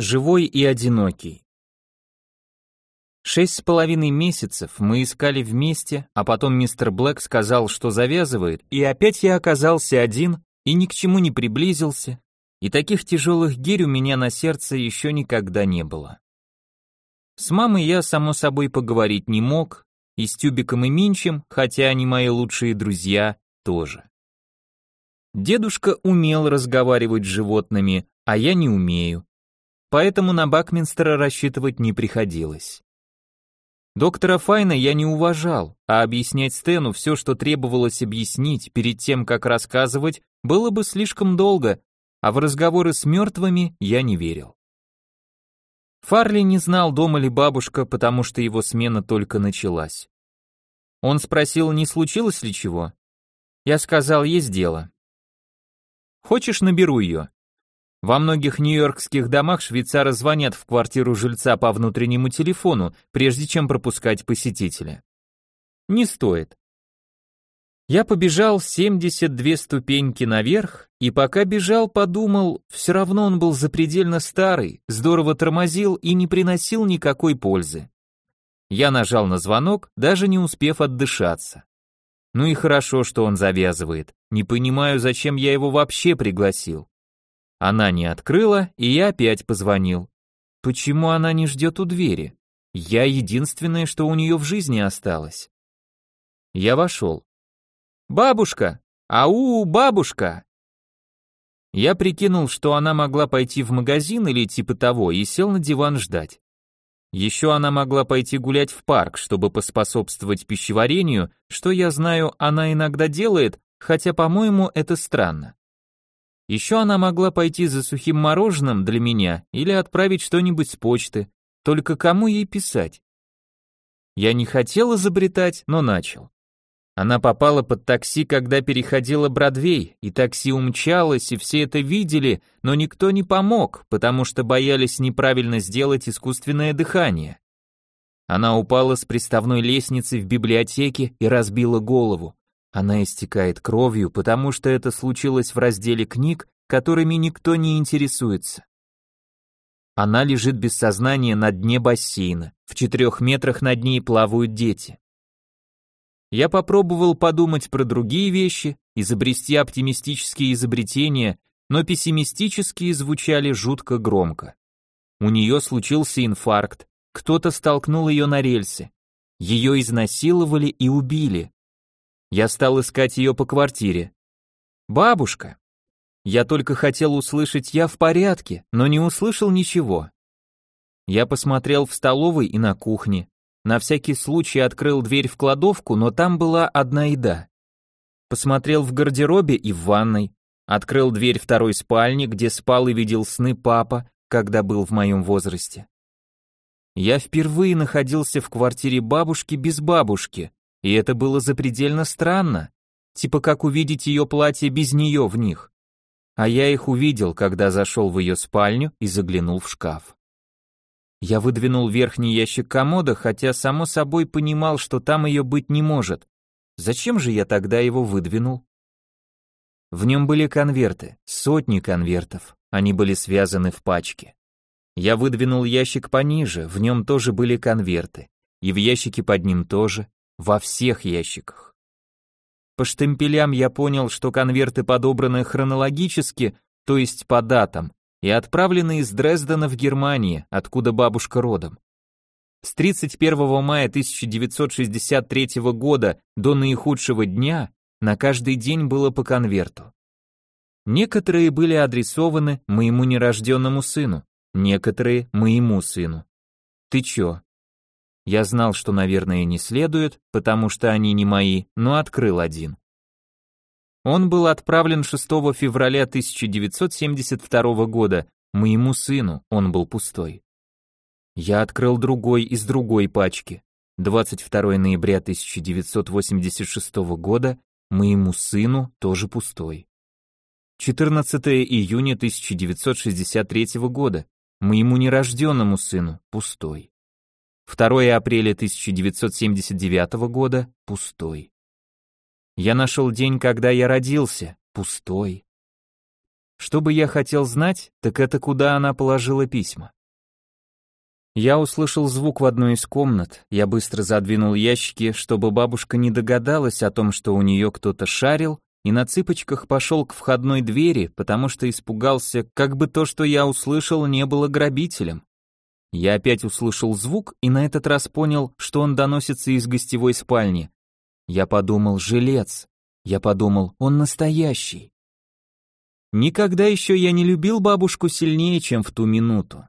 Живой и одинокий. Шесть с половиной месяцев мы искали вместе, а потом мистер Блэк сказал, что завязывает, и опять я оказался один и ни к чему не приблизился, и таких тяжелых гирь у меня на сердце еще никогда не было. С мамой я, само собой, поговорить не мог, и с Тюбиком и Минчем, хотя они мои лучшие друзья, тоже. Дедушка умел разговаривать с животными, а я не умею поэтому на Бакминстера рассчитывать не приходилось. Доктора Файна я не уважал, а объяснять Стэну все, что требовалось объяснить перед тем, как рассказывать, было бы слишком долго, а в разговоры с мертвыми я не верил. Фарли не знал, дома ли бабушка, потому что его смена только началась. Он спросил, не случилось ли чего. Я сказал, есть дело. Хочешь, наберу ее? Во многих нью-йоркских домах швейцары звонят в квартиру жильца по внутреннему телефону, прежде чем пропускать посетителя. Не стоит. Я побежал 72 ступеньки наверх, и пока бежал, подумал, все равно он был запредельно старый, здорово тормозил и не приносил никакой пользы. Я нажал на звонок, даже не успев отдышаться. Ну и хорошо, что он завязывает. Не понимаю, зачем я его вообще пригласил. Она не открыла, и я опять позвонил. Почему она не ждет у двери? Я единственное, что у нее в жизни осталось. Я вошел. «Бабушка! Ау, бабушка!» Я прикинул, что она могла пойти в магазин или типа того, и сел на диван ждать. Еще она могла пойти гулять в парк, чтобы поспособствовать пищеварению, что я знаю, она иногда делает, хотя, по-моему, это странно. Еще она могла пойти за сухим мороженым для меня или отправить что-нибудь с почты, только кому ей писать? Я не хотел изобретать, но начал. Она попала под такси, когда переходила Бродвей, и такси умчалось, и все это видели, но никто не помог, потому что боялись неправильно сделать искусственное дыхание. Она упала с приставной лестницы в библиотеке и разбила голову. Она истекает кровью, потому что это случилось в разделе книг, которыми никто не интересуется. Она лежит без сознания на дне бассейна, в четырех метрах над ней плавают дети. Я попробовал подумать про другие вещи, изобрести оптимистические изобретения, но пессимистические звучали жутко громко. У нее случился инфаркт, кто-то столкнул ее на рельсы. Ее изнасиловали и убили. Я стал искать ее по квартире. «Бабушка!» Я только хотел услышать «я в порядке», но не услышал ничего. Я посмотрел в столовой и на кухне. На всякий случай открыл дверь в кладовку, но там была одна еда. Посмотрел в гардеробе и в ванной. Открыл дверь второй спальни, где спал и видел сны папа, когда был в моем возрасте. Я впервые находился в квартире бабушки без бабушки, и это было запредельно странно, типа как увидеть ее платье без нее в них. А я их увидел, когда зашел в ее спальню и заглянул в шкаф. Я выдвинул верхний ящик комода, хотя само собой понимал, что там ее быть не может. Зачем же я тогда его выдвинул? В нем были конверты, сотни конвертов, они были связаны в пачке. Я выдвинул ящик пониже, в нем тоже были конверты, и в ящике под ним тоже, во всех ящиках. По штемпелям я понял, что конверты подобраны хронологически, то есть по датам, и отправлены из Дрездена в Германию, откуда бабушка родом. С 31 мая 1963 года до наихудшего дня на каждый день было по конверту. Некоторые были адресованы моему нерожденному сыну, некоторые моему сыну. Ты чё, я знал, что, наверное, не следует, потому что они не мои, но открыл один. Он был отправлен 6 февраля 1972 года, моему сыну, он был пустой. Я открыл другой из другой пачки. 22 ноября 1986 года, моему сыну тоже пустой. 14 июня 1963 года, моему нерожденному сыну пустой. 2 апреля 1979 года – пустой. Я нашел день, когда я родился – пустой. Что бы я хотел знать, так это куда она положила письма. Я услышал звук в одной из комнат, я быстро задвинул ящики, чтобы бабушка не догадалась о том, что у нее кто-то шарил, и на цыпочках пошел к входной двери, потому что испугался, как бы то, что я услышал, не было грабителем. Я опять услышал звук и на этот раз понял, что он доносится из гостевой спальни. Я подумал, жилец. Я подумал, он настоящий. Никогда еще я не любил бабушку сильнее, чем в ту минуту.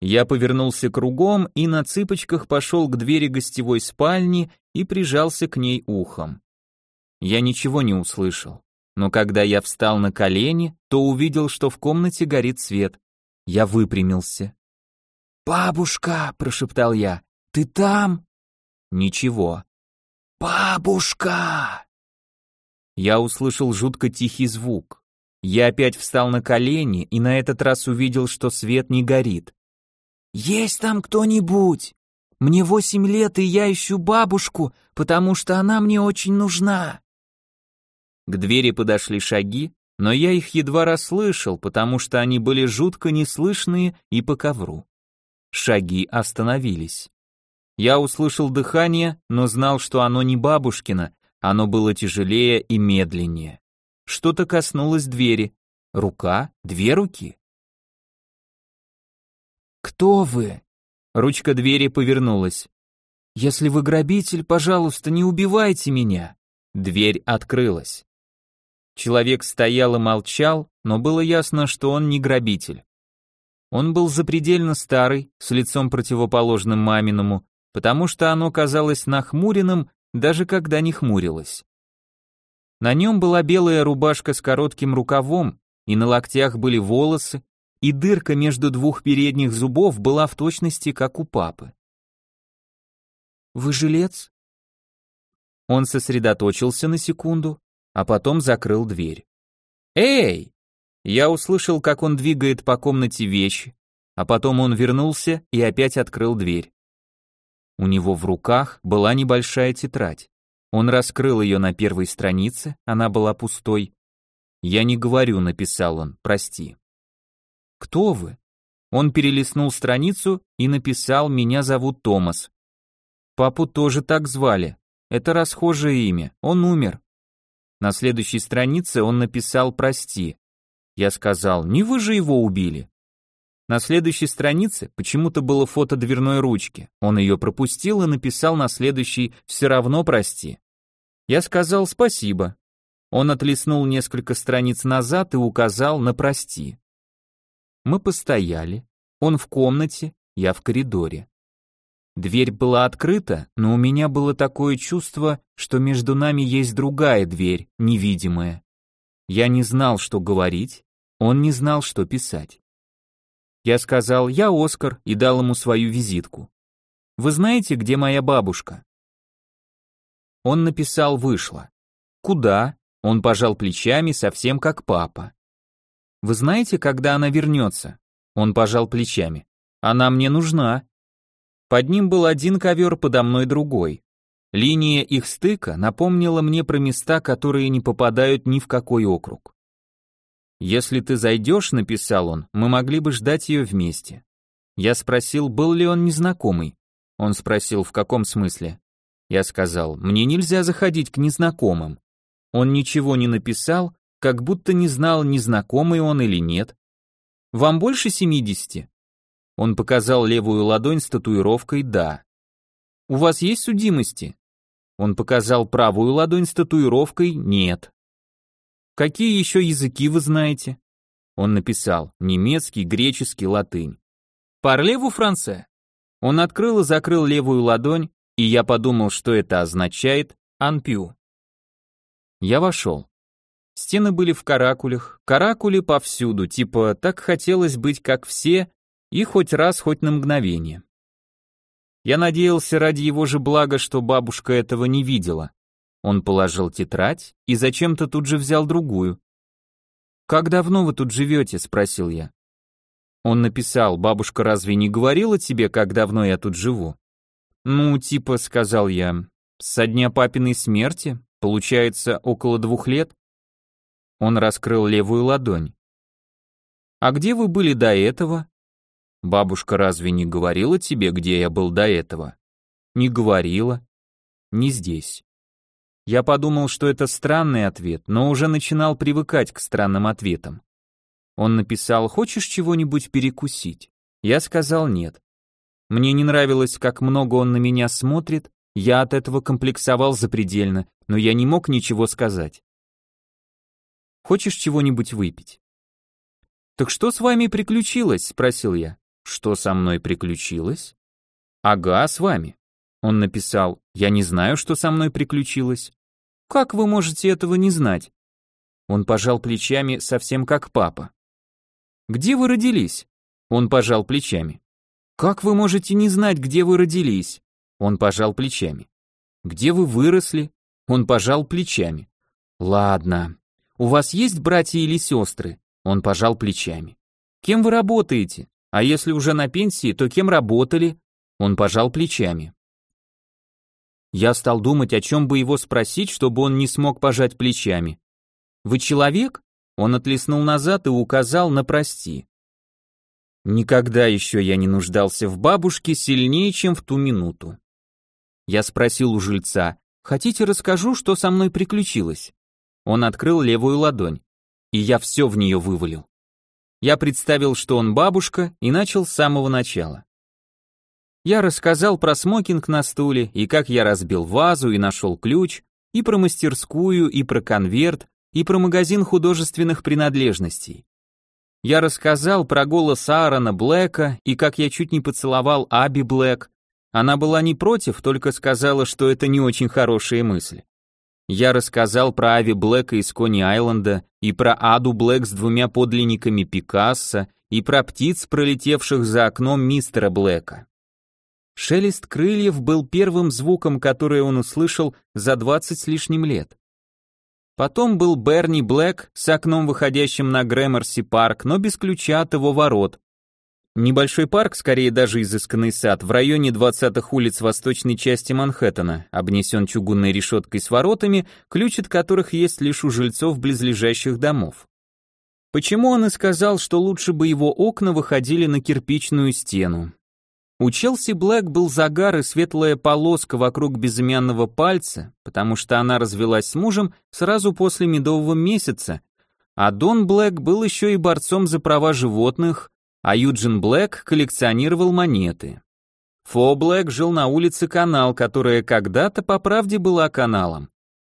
Я повернулся кругом и на цыпочках пошел к двери гостевой спальни и прижался к ней ухом. Я ничего не услышал, но когда я встал на колени, то увидел, что в комнате горит свет. Я выпрямился. «Бабушка!» — прошептал я. «Ты там?» «Ничего». «Бабушка!» Я услышал жутко тихий звук. Я опять встал на колени и на этот раз увидел, что свет не горит. «Есть там кто-нибудь? Мне восемь лет, и я ищу бабушку, потому что она мне очень нужна». К двери подошли шаги, но я их едва расслышал, потому что они были жутко неслышные и по ковру. Шаги остановились. Я услышал дыхание, но знал, что оно не бабушкино, оно было тяжелее и медленнее. Что-то коснулось двери. Рука? Две руки? «Кто вы?» Ручка двери повернулась. «Если вы грабитель, пожалуйста, не убивайте меня!» Дверь открылась. Человек стоял и молчал, но было ясно, что он не грабитель. Он был запредельно старый, с лицом противоположным маминому, потому что оно казалось нахмуренным, даже когда не хмурилось. На нем была белая рубашка с коротким рукавом, и на локтях были волосы, и дырка между двух передних зубов была в точности, как у папы. «Вы жилец?» Он сосредоточился на секунду, а потом закрыл дверь. «Эй!» Я услышал, как он двигает по комнате вещи, а потом он вернулся и опять открыл дверь. У него в руках была небольшая тетрадь. Он раскрыл ее на первой странице, она была пустой. «Я не говорю», — написал он, — «прости». Кто вы? Он перелистнул страницу и написал «Меня зовут Томас». Папу тоже так звали. Это расхожее имя. Он умер. На следующей странице он написал «Прости». Я сказал «Не вы же его убили». На следующей странице почему-то было фото дверной ручки. Он ее пропустил и написал на следующей «Все равно прости». Я сказал «Спасибо». Он отлистнул несколько страниц назад и указал на «Прости». Мы постояли, он в комнате, я в коридоре. Дверь была открыта, но у меня было такое чувство, что между нами есть другая дверь, невидимая. Я не знал, что говорить, он не знал, что писать. Я сказал «Я Оскар» и дал ему свою визитку. «Вы знаете, где моя бабушка?» Он написал «Вышла». «Куда?» Он пожал плечами, совсем как папа. Вы знаете, когда она вернется?» Он пожал плечами. «Она мне нужна». Под ним был один ковер, подо мной другой. Линия их стыка напомнила мне про места, которые не попадают ни в какой округ. «Если ты зайдешь», — написал он, — «мы могли бы ждать ее вместе». Я спросил, был ли он незнакомый. Он спросил, в каком смысле. Я сказал, мне нельзя заходить к незнакомым. Он ничего не написал, как будто не знал, незнакомый он или нет. «Вам больше семидесяти?» Он показал левую ладонь с татуировкой «Да». «У вас есть судимости?» Он показал правую ладонь с татуировкой «Нет». «Какие еще языки вы знаете?» Он написал немецкий, греческий, латынь. «Парлеву франце?» Он открыл и закрыл левую ладонь, и я подумал, что это означает «анпю». Я вошел. Стены были в каракулях, каракули повсюду, типа так хотелось быть как все, и хоть раз, хоть на мгновение. Я надеялся ради его же блага, что бабушка этого не видела. Он положил тетрадь и зачем-то тут же взял другую. «Как давно вы тут живете?» — спросил я. Он написал, «Бабушка разве не говорила тебе, как давно я тут живу?» «Ну, типа», — сказал я, — «со дня папиной смерти, получается, около двух лет?» Он раскрыл левую ладонь. А где вы были до этого? Бабушка разве не говорила тебе, где я был до этого? Не говорила. Не здесь. Я подумал, что это странный ответ, но уже начинал привыкать к странным ответам. Он написал «Хочешь чего-нибудь перекусить?» Я сказал «нет». Мне не нравилось, как много он на меня смотрит, я от этого комплексовал запредельно, но я не мог ничего сказать. «Хочешь чего-нибудь выпить?» «Так что с вами приключилось?» — спросил я. «Что со мной приключилось?» «Ага, с вами». Он написал, «Я не знаю, что со мной приключилось». «Как вы можете этого не знать?» Он пожал плечами, совсем как папа. «Где вы родились?» Он пожал плечами. «Как вы можете не знать, где вы родились?» Он пожал плечами. «Где вы выросли?» Он пожал плечами. «Ладно. У вас есть братья или сестры?» Он пожал плечами. «Кем вы работаете? А если уже на пенсии, то кем работали? Он пожал плечами. Я стал думать, о чем бы его спросить, чтобы он не смог пожать плечами. «Вы человек?» Он отлеснул назад и указал на «прости». Никогда еще я не нуждался в бабушке сильнее, чем в ту минуту. Я спросил у жильца, «Хотите, расскажу, что со мной приключилось?» Он открыл левую ладонь, и я все в нее вывалил. Я представил, что он бабушка, и начал с самого начала. Я рассказал про смокинг на стуле, и как я разбил вазу и нашел ключ, и про мастерскую, и про конверт, и про магазин художественных принадлежностей. Я рассказал про голос Аарона Блэка и как я чуть не поцеловал Аби Блэк. Она была не против, только сказала, что это не очень хорошая мысль. Я рассказал про Ави Блэка из Кони-Айленда, и про Аду Блэк с двумя подлинниками Пикассо, и про птиц, пролетевших за окном мистера Блэка. Шелест крыльев был первым звуком, который он услышал за двадцать с лишним лет. Потом был Берни Блэк с окном, выходящим на Грэмерси парк, но без ключа от его ворот, Небольшой парк, скорее даже изысканный сад, в районе 20-х улиц восточной части Манхэттена, обнесен чугунной решеткой с воротами, ключ от которых есть лишь у жильцов близлежащих домов. Почему он и сказал, что лучше бы его окна выходили на кирпичную стену? У Челси Блэк был загар и светлая полоска вокруг безымянного пальца, потому что она развелась с мужем сразу после медового месяца, а Дон Блэк был еще и борцом за права животных, а Юджин Блэк коллекционировал монеты. Фо Блэк жил на улице Канал, которая когда-то по правде была каналом.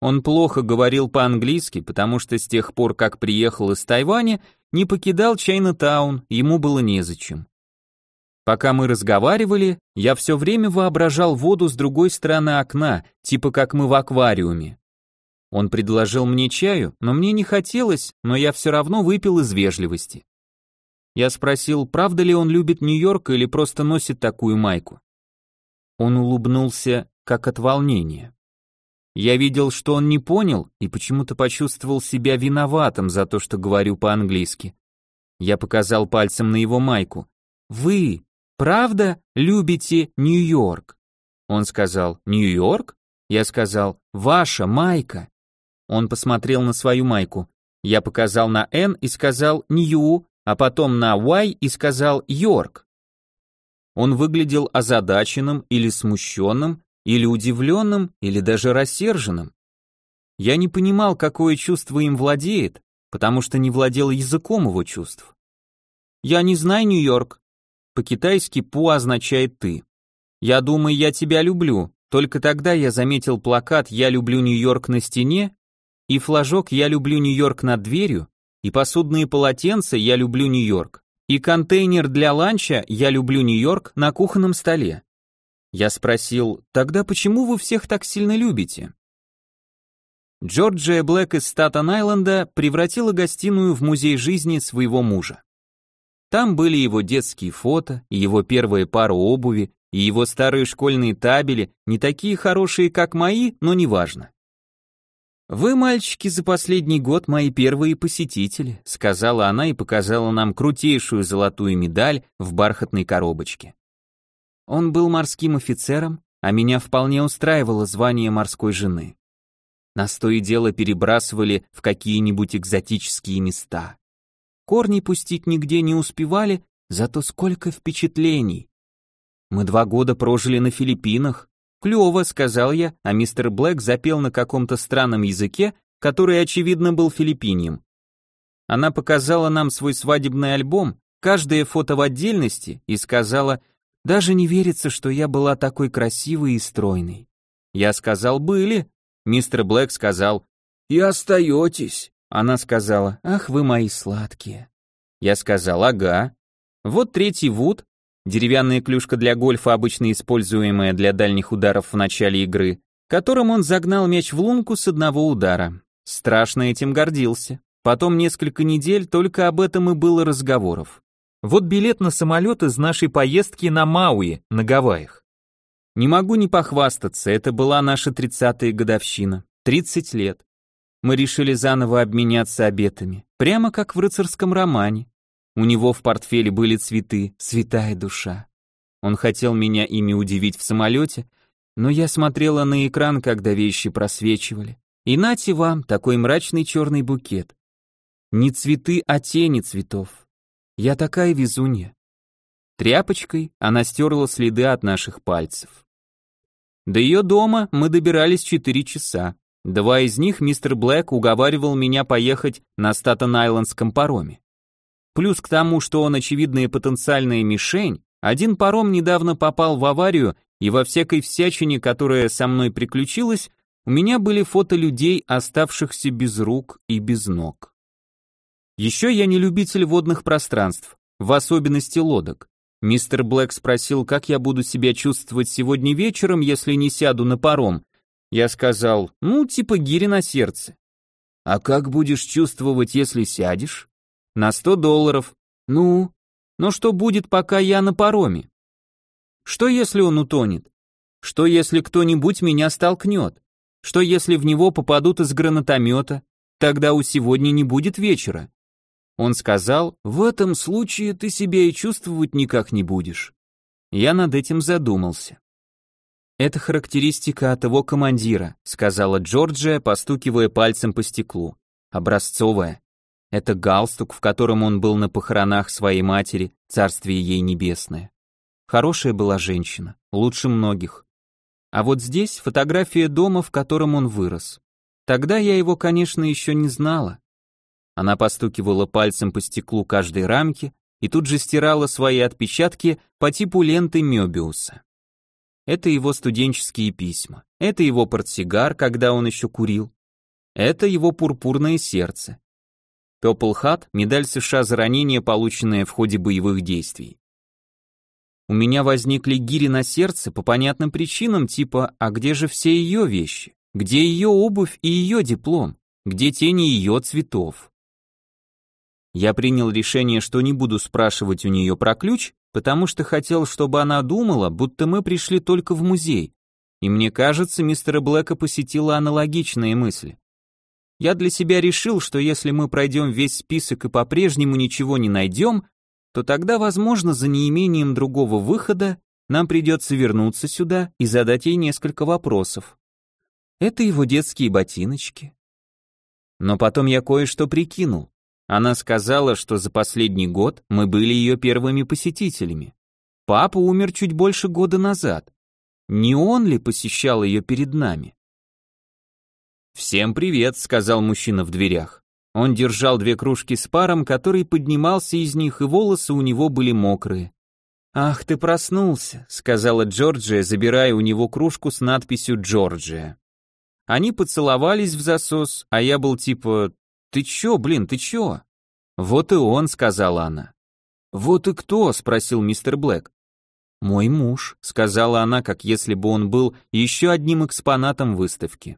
Он плохо говорил по-английски, потому что с тех пор, как приехал из Тайваня, не покидал Чайна-таун, ему было незачем. Пока мы разговаривали, я все время воображал воду с другой стороны окна, типа как мы в аквариуме. Он предложил мне чаю, но мне не хотелось, но я все равно выпил из вежливости. Я спросил, правда ли он любит Нью-Йорк или просто носит такую майку. Он улыбнулся, как от волнения. Я видел, что он не понял и почему-то почувствовал себя виноватым за то, что говорю по-английски. Я показал пальцем на его майку. «Вы, правда, любите Нью-Йорк?» Он сказал, «Нью-Йорк?» Я сказал, «Ваша майка». Он посмотрел на свою майку. Я показал на «Н» и сказал «Нью», а потом на Y и сказал «Йорк». Он выглядел озадаченным или смущенным, или удивленным, или даже рассерженным. Я не понимал, какое чувство им владеет, потому что не владел языком его чувств. «Я не знаю Нью-Йорк». По-китайски «пу» означает «ты». «Я думаю, я тебя люблю», только тогда я заметил плакат «Я люблю Нью-Йорк» на стене и флажок «Я люблю Нью-Йорк» над дверью, и посудные полотенца «Я люблю Нью-Йорк», и контейнер для ланча «Я люблю Нью-Йорк» на кухонном столе. Я спросил, тогда почему вы всех так сильно любите? Джорджия Блэк из Статен-Айленда превратила гостиную в музей жизни своего мужа. Там были его детские фото, его первая пара обуви, и его старые школьные табели, не такие хорошие, как мои, но неважно. «Вы, мальчики, за последний год мои первые посетители», сказала она и показала нам крутейшую золотую медаль в бархатной коробочке. Он был морским офицером, а меня вполне устраивало звание морской жены. Нас то и дело перебрасывали в какие-нибудь экзотические места. Корни пустить нигде не успевали, зато сколько впечатлений. Мы два года прожили на Филиппинах. Клево, сказал я, а мистер Блэк запел на каком-то странном языке, который, очевидно, был филиппиньем. Она показала нам свой свадебный альбом, каждое фото в отдельности, и сказала, «Даже не верится, что я была такой красивой и стройной». Я сказал, «Были». Мистер Блэк сказал, «И остаетесь». Она сказала, «Ах, вы мои сладкие». Я сказал, «Ага». Вот третий вуд, деревянная клюшка для гольфа, обычно используемая для дальних ударов в начале игры, которым он загнал мяч в лунку с одного удара. Страшно этим гордился. Потом несколько недель только об этом и было разговоров. Вот билет на самолет из нашей поездки на Мауи, на Гавайях. Не могу не похвастаться, это была наша тридцатая годовщина. 30 лет. Мы решили заново обменяться обетами, прямо как в рыцарском романе. У него в портфеле были цветы, святая душа. Он хотел меня ими удивить в самолете, но я смотрела на экран, когда вещи просвечивали. И нате вам такой мрачный черный букет. Не цветы, а тени цветов. Я такая везунья. Тряпочкой она стерла следы от наших пальцев. До ее дома мы добирались четыре часа. Два из них мистер Блэк уговаривал меня поехать на Статен-Айлендском пароме. Плюс к тому, что он очевидная потенциальная мишень, один паром недавно попал в аварию, и во всякой всячине, которая со мной приключилась, у меня были фото людей, оставшихся без рук и без ног. Еще я не любитель водных пространств, в особенности лодок. Мистер Блэк спросил, как я буду себя чувствовать сегодня вечером, если не сяду на паром. Я сказал, ну, типа гири на сердце. А как будешь чувствовать, если сядешь? На сто долларов. Ну, но что будет, пока я на пароме? Что если он утонет? Что если кто-нибудь меня столкнет? Что если в него попадут из гранатомета? Тогда у сегодня не будет вечера. Он сказал, в этом случае ты себя и чувствовать никак не будешь. Я над этим задумался. Это характеристика от его командира, сказала Джорджия, постукивая пальцем по стеклу. Образцовая. Это галстук, в котором он был на похоронах своей матери, царствие ей небесное. Хорошая была женщина, лучше многих. А вот здесь фотография дома, в котором он вырос. Тогда я его, конечно, еще не знала, она постукивала пальцем по стеклу каждой рамки и тут же стирала свои отпечатки по типу ленты Мёбиуса. Это его студенческие письма, это его портсигар, когда он еще курил, это его пурпурное сердце. Пепл медаль США за ранение, полученное в ходе боевых действий. У меня возникли гири на сердце по понятным причинам, типа «А где же все ее вещи? Где ее обувь и ее диплом? Где тени ее цветов?» Я принял решение, что не буду спрашивать у нее про ключ, потому что хотел, чтобы она думала, будто мы пришли только в музей. И мне кажется, мистера Блэка посетила аналогичные мысли. Я для себя решил, что если мы пройдем весь список и по-прежнему ничего не найдем, то тогда, возможно, за неимением другого выхода нам придется вернуться сюда и задать ей несколько вопросов. Это его детские ботиночки. Но потом я кое-что прикинул. Она сказала, что за последний год мы были ее первыми посетителями. Папа умер чуть больше года назад. Не он ли посещал ее перед нами? «Всем привет», — сказал мужчина в дверях. Он держал две кружки с паром, который поднимался из них, и волосы у него были мокрые. «Ах, ты проснулся», — сказала Джорджия, забирая у него кружку с надписью «Джорджия». Они поцеловались в засос, а я был типа «Ты чё, блин, ты чё?» «Вот и он», — сказала она. «Вот и кто?» — спросил мистер Блэк. «Мой муж», — сказала она, как если бы он был еще одним экспонатом выставки.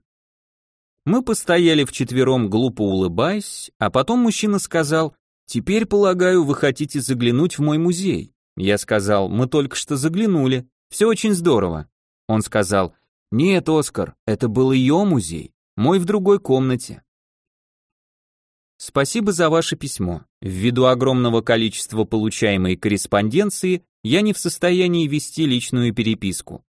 Мы постояли вчетвером, глупо улыбаясь, а потом мужчина сказал, «Теперь, полагаю, вы хотите заглянуть в мой музей». Я сказал, «Мы только что заглянули, все очень здорово». Он сказал, «Нет, Оскар, это был ее музей, мой в другой комнате». Спасибо за ваше письмо. Ввиду огромного количества получаемой корреспонденции, я не в состоянии вести личную переписку.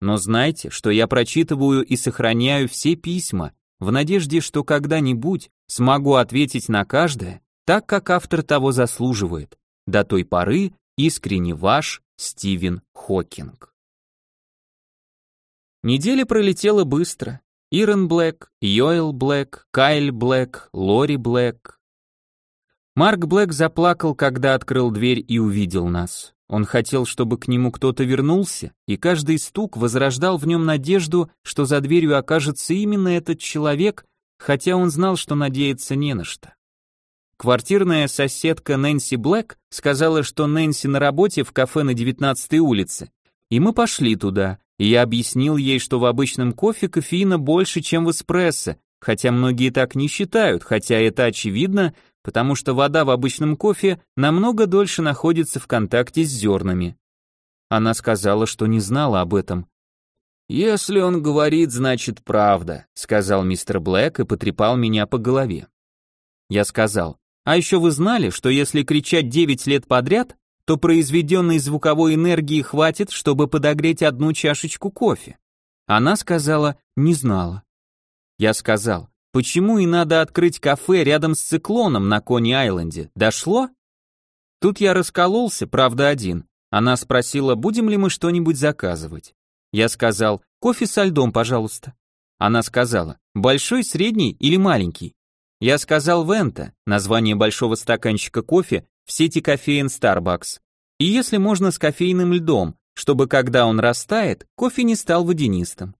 Но знайте, что я прочитываю и сохраняю все письма, в надежде, что когда-нибудь смогу ответить на каждое, так как автор того заслуживает. До той поры искренне ваш Стивен Хокинг. Неделя пролетела быстро. Ирен Блэк, Йоэл Блэк, Кайл Блэк, Лори Блэк. Марк Блэк заплакал, когда открыл дверь и увидел нас. Он хотел, чтобы к нему кто-то вернулся, и каждый стук возрождал в нем надежду, что за дверью окажется именно этот человек, хотя он знал, что надеяться не на что. Квартирная соседка Нэнси Блэк сказала, что Нэнси на работе в кафе на 19-й улице, и мы пошли туда, и я объяснил ей, что в обычном кофе кофеина больше, чем в эспрессо, хотя многие так не считают, хотя это очевидно, потому что вода в обычном кофе намного дольше находится в контакте с зернами. Она сказала, что не знала об этом. «Если он говорит, значит правда», — сказал мистер Блэк и потрепал меня по голове. Я сказал, «А еще вы знали, что если кричать 9 лет подряд, то произведенной звуковой энергии хватит, чтобы подогреть одну чашечку кофе. Она сказала, не знала. Я сказал, почему и надо открыть кафе рядом с циклоном на Кони-Айленде, дошло? Тут я раскололся, правда один. Она спросила, будем ли мы что-нибудь заказывать. Я сказал, кофе со льдом, пожалуйста. Она сказала, большой, средний или маленький? Я сказал Вента, название большого стаканчика кофе в сети кофеин Starbucks. И если можно с кофейным льдом, чтобы когда он растает, кофе не стал водянистым.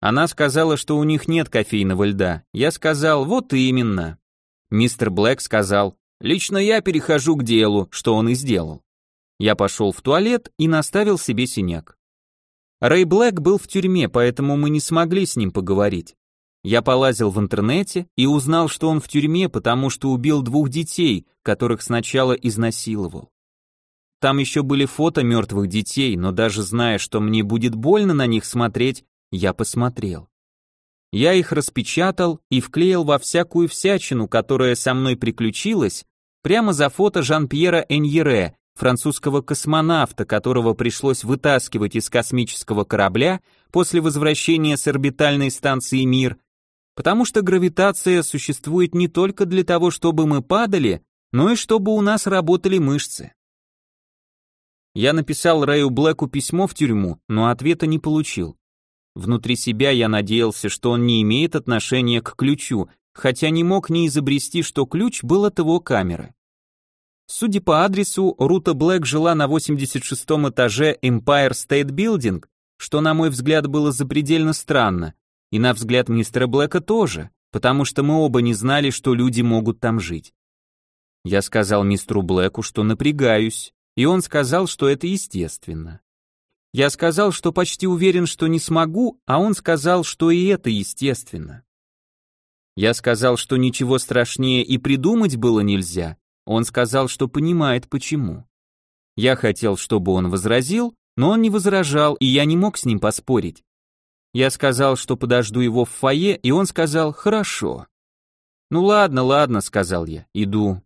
Она сказала, что у них нет кофейного льда. Я сказал, вот именно. Мистер Блэк сказал, лично я перехожу к делу, что он и сделал. Я пошел в туалет и наставил себе синяк. Рэй Блэк был в тюрьме, поэтому мы не смогли с ним поговорить. Я полазил в интернете и узнал, что он в тюрьме, потому что убил двух детей, которых сначала изнасиловал. Там еще были фото мертвых детей, но даже зная, что мне будет больно на них смотреть, я посмотрел. Я их распечатал и вклеил во всякую всячину, которая со мной приключилась, прямо за фото Жан-Пьера Эньере, французского космонавта, которого пришлось вытаскивать из космического корабля после возвращения с орбитальной станции Мир потому что гравитация существует не только для того, чтобы мы падали, но и чтобы у нас работали мышцы. Я написал Рэю Блэку письмо в тюрьму, но ответа не получил. Внутри себя я надеялся, что он не имеет отношения к ключу, хотя не мог не изобрести, что ключ был от его камеры. Судя по адресу, Рута Блэк жила на 86-м этаже Empire State Building, что, на мой взгляд, было запредельно странно, и на взгляд мистера Блэка тоже, потому что мы оба не знали, что люди могут там жить. Я сказал мистеру Блэку, что напрягаюсь, и он сказал, что это естественно. Я сказал, что почти уверен, что не смогу, а он сказал, что и это естественно. Я сказал, что ничего страшнее и придумать было нельзя, он сказал, что понимает почему. Я хотел, чтобы он возразил, но он не возражал, и я не мог с ним поспорить. Я сказал, что подожду его в фойе, и он сказал «хорошо». «Ну ладно, ладно», — сказал я, — «иду».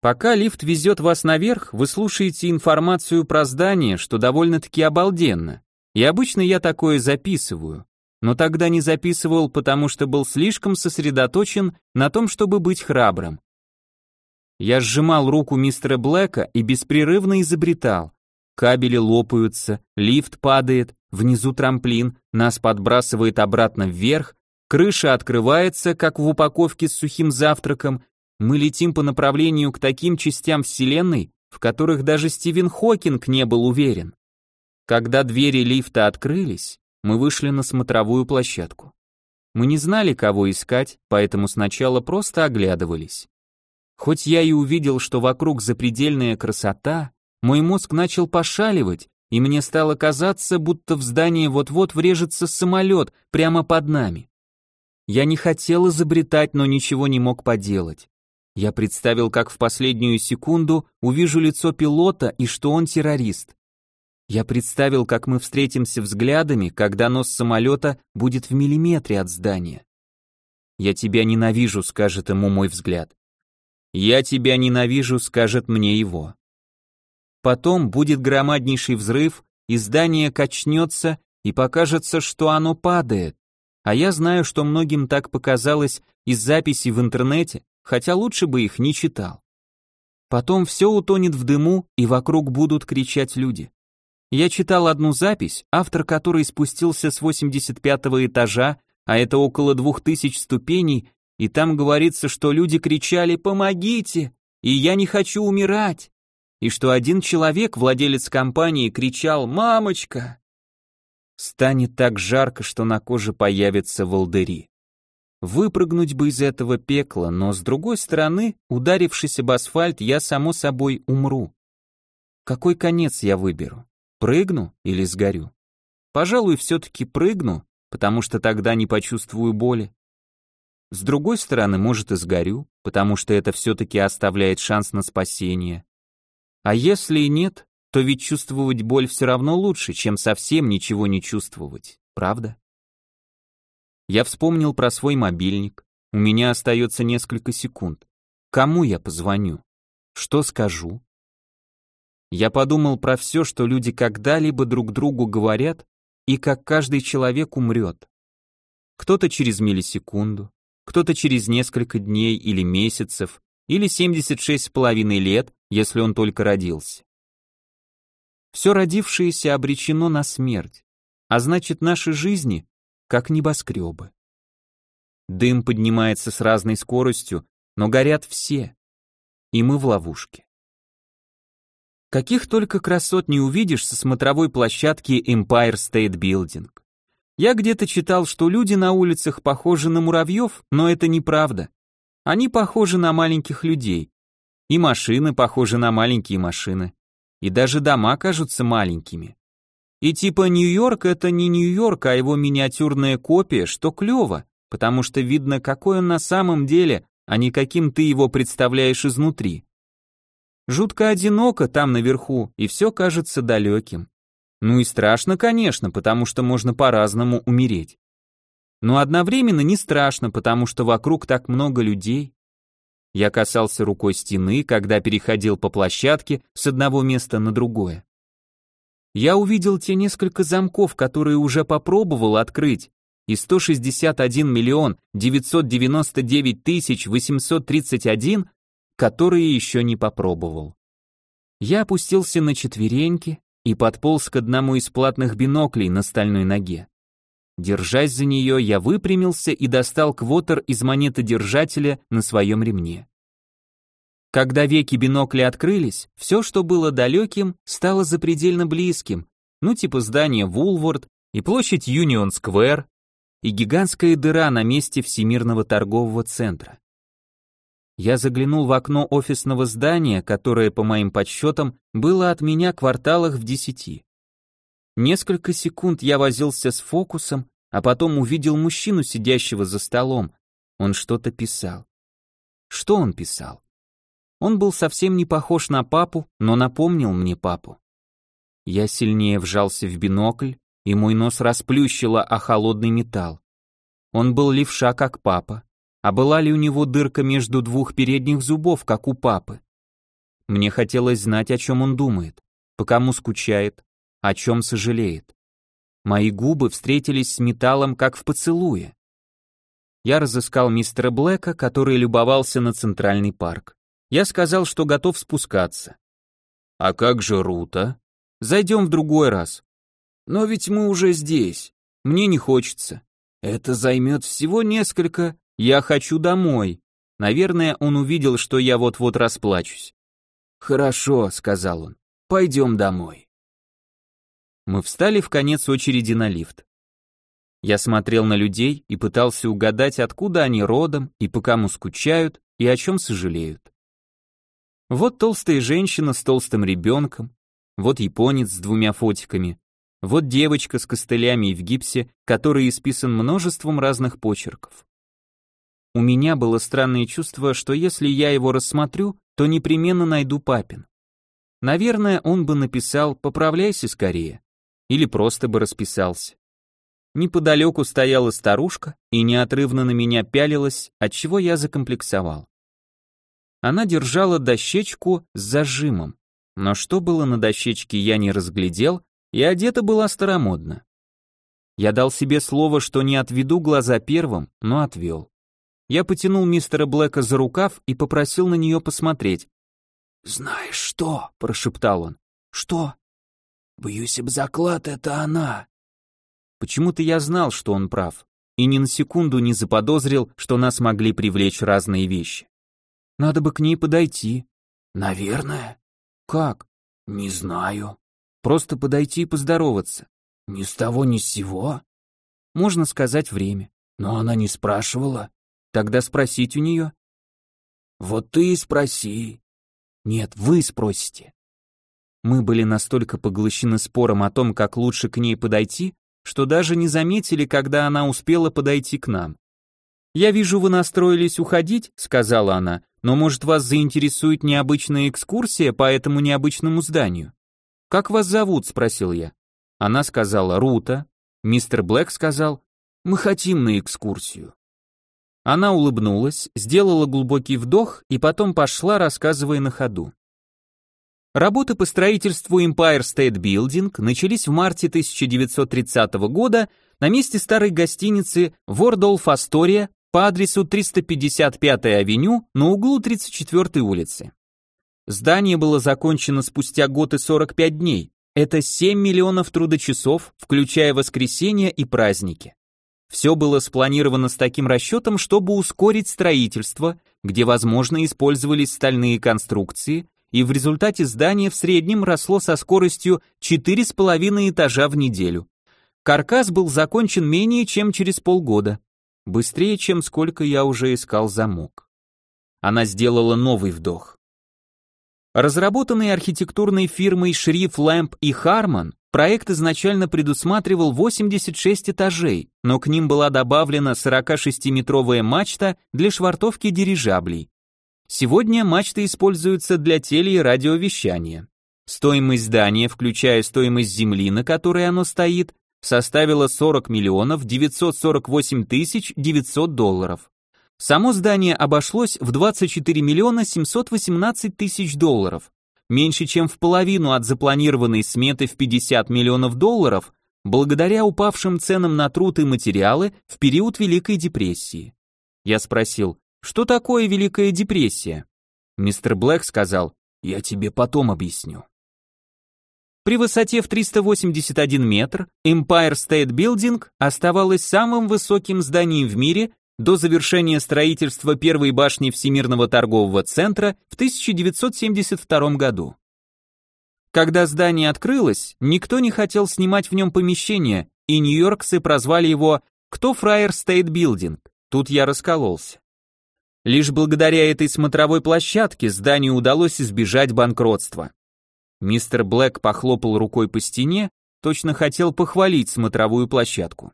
Пока лифт везет вас наверх, вы слушаете информацию про здание, что довольно-таки обалденно. И обычно я такое записываю. Но тогда не записывал, потому что был слишком сосредоточен на том, чтобы быть храбрым. Я сжимал руку мистера Блэка и беспрерывно изобретал. Кабели лопаются, лифт падает, внизу трамплин, нас подбрасывает обратно вверх, крыша открывается, как в упаковке с сухим завтраком, мы летим по направлению к таким частям Вселенной, в которых даже Стивен Хокинг не был уверен. Когда двери лифта открылись, мы вышли на смотровую площадку. Мы не знали, кого искать, поэтому сначала просто оглядывались. Хоть я и увидел, что вокруг запредельная красота, мой мозг начал пошаливать, и мне стало казаться, будто в здание вот-вот врежется самолет прямо под нами. Я не хотел изобретать, но ничего не мог поделать. Я представил, как в последнюю секунду увижу лицо пилота и что он террорист. Я представил, как мы встретимся взглядами, когда нос самолета будет в миллиметре от здания. «Я тебя ненавижу», — скажет ему мой взгляд. «Я тебя ненавижу», — скажет мне его. Потом будет громаднейший взрыв, и здание качнется, и покажется, что оно падает. А я знаю, что многим так показалось из записей в интернете, хотя лучше бы их не читал. Потом все утонет в дыму, и вокруг будут кричать люди. Я читал одну запись, автор которой спустился с 85-го этажа, а это около двух тысяч ступеней, и там говорится, что люди кричали «Помогите!» и «Я не хочу умирать!» И что один человек, владелец компании, кричал «Мамочка!» Станет так жарко, что на коже появятся волдыри. Выпрыгнуть бы из этого пекла, но с другой стороны, ударившись об асфальт, я само собой умру. Какой конец я выберу? Прыгну или сгорю? Пожалуй, все-таки прыгну, потому что тогда не почувствую боли. С другой стороны, может и сгорю, потому что это все-таки оставляет шанс на спасение. А если и нет, то ведь чувствовать боль все равно лучше, чем совсем ничего не чувствовать, правда? Я вспомнил про свой мобильник. У меня остается несколько секунд. Кому я позвоню? Что скажу? Я подумал про все, что люди когда-либо друг другу говорят, и как каждый человек умрет. Кто-то через миллисекунду, кто-то через несколько дней или месяцев, или 76,5 лет, если он только родился. Все родившееся обречено на смерть, а значит наши жизни как небоскребы. Дым поднимается с разной скоростью, но горят все. И мы в ловушке. Каких только красот не увидишь со смотровой площадки Empire State Building. Я где-то читал, что люди на улицах похожи на муравьев, но это неправда. Они похожи на маленьких людей. И машины похожи на маленькие машины. И даже дома кажутся маленькими. И типа Нью-Йорк это не Нью-Йорк, а его миниатюрная копия, что клево, потому что видно, какой он на самом деле, а не каким ты его представляешь изнутри. Жутко одиноко там наверху, и все кажется далеким. Ну и страшно, конечно, потому что можно по-разному умереть. Но одновременно не страшно, потому что вокруг так много людей. Я касался рукой стены, когда переходил по площадке с одного места на другое я увидел те несколько замков, которые уже попробовал открыть, и 161 миллион 999 тысяч 831, которые еще не попробовал. Я опустился на четвереньки и подполз к одному из платных биноклей на стальной ноге. Держась за нее, я выпрямился и достал квотер из монетодержателя на своем ремне. Когда веки бинокля открылись, все, что было далеким, стало запредельно близким, ну типа здание Вулворд и площадь Юнион-сквер, и гигантская дыра на месте Всемирного торгового центра. Я заглянул в окно офисного здания, которое, по моим подсчетам, было от меня кварталах в десяти. Несколько секунд я возился с фокусом, а потом увидел мужчину, сидящего за столом. Он что-то писал. Что он писал? Он был совсем не похож на папу, но напомнил мне папу. Я сильнее вжался в бинокль, и мой нос расплющило о холодный металл. Он был левша, как папа, а была ли у него дырка между двух передних зубов, как у папы? Мне хотелось знать, о чем он думает, по кому скучает, о чем сожалеет. Мои губы встретились с металлом, как в поцелуе. Я разыскал мистера Блэка, который любовался на Центральный парк. Я сказал, что готов спускаться. А как же Рута? Зайдем в другой раз. Но ведь мы уже здесь. Мне не хочется. Это займет всего несколько. Я хочу домой. Наверное, он увидел, что я вот-вот расплачусь. Хорошо, сказал он. Пойдем домой. Мы встали в конец очереди на лифт. Я смотрел на людей и пытался угадать, откуда они родом и по кому скучают и о чем сожалеют. Вот толстая женщина с толстым ребенком, вот японец с двумя фотиками, вот девочка с костылями и в гипсе, который исписан множеством разных почерков. У меня было странное чувство, что если я его рассмотрю, то непременно найду папин. Наверное, он бы написал «поправляйся скорее» или просто бы расписался. Неподалеку стояла старушка и неотрывно на меня пялилась, от чего я закомплексовал. Она держала дощечку с зажимом, но что было на дощечке я не разглядел, и одета была старомодно. Я дал себе слово, что не отведу глаза первым, но отвел. Я потянул мистера Блэка за рукав и попросил на нее посмотреть. «Знаешь что?» — прошептал он. «Что?» «Боюсь об заклад, это она». Почему-то я знал, что он прав, и ни на секунду не заподозрил, что нас могли привлечь разные вещи. Надо бы к ней подойти. Наверное. Как? Не знаю. Просто подойти и поздороваться. Ни с того, ни с сего. Можно сказать время. Но она не спрашивала. Тогда спросить у нее. Вот ты и спроси. Нет, вы спросите. Мы были настолько поглощены спором о том, как лучше к ней подойти, что даже не заметили, когда она успела подойти к нам. «Я вижу, вы настроились уходить», — сказала она, «но, может, вас заинтересует необычная экскурсия по этому необычному зданию?» «Как вас зовут?» — спросил я. Она сказала «Рута». Мистер Блэк сказал «Мы хотим на экскурсию». Она улыбнулась, сделала глубокий вдох и потом пошла, рассказывая на ходу. Работы по строительству Empire State Building начались в марте 1930 года на месте старой гостиницы Waldorf Astoria по адресу 355-я авеню на углу 34-й улицы. Здание было закончено спустя год и 45 дней. Это 7 миллионов трудочасов, включая воскресенья и праздники. Все было спланировано с таким расчетом, чтобы ускорить строительство, где, возможно, использовались стальные конструкции, и в результате здание в среднем росло со скоростью 4,5 этажа в неделю. Каркас был закончен менее чем через полгода. Быстрее, чем сколько я уже искал замок. Она сделала новый вдох. Разработанный архитектурной фирмой Шриф Лэмп и Харман, Проект изначально предусматривал 86 этажей, но к ним была добавлена 46-метровая мачта для швартовки дирижаблей. Сегодня мачта используется для теле- и радиовещания. Стоимость здания, включая стоимость земли, на которой оно стоит, составила 40 миллионов 948 тысяч 900 долларов. Само здание обошлось в 24 миллиона 718 тысяч долларов, меньше чем в половину от запланированной сметы в 50 миллионов долларов, благодаря упавшим ценам на труд и материалы в период Великой депрессии. Я спросил, что такое Великая депрессия? Мистер Блэк сказал, я тебе потом объясню. При высоте в 381 метр Empire State Building оставалось самым высоким зданием в мире до завершения строительства первой башни Всемирного торгового центра в 1972 году. Когда здание открылось, никто не хотел снимать в нем помещение, и нью-йоркцы прозвали его «Кто фраер Стейт Билдинг?». Тут я раскололся. Лишь благодаря этой смотровой площадке зданию удалось избежать банкротства. Мистер Блэк похлопал рукой по стене, точно хотел похвалить смотровую площадку.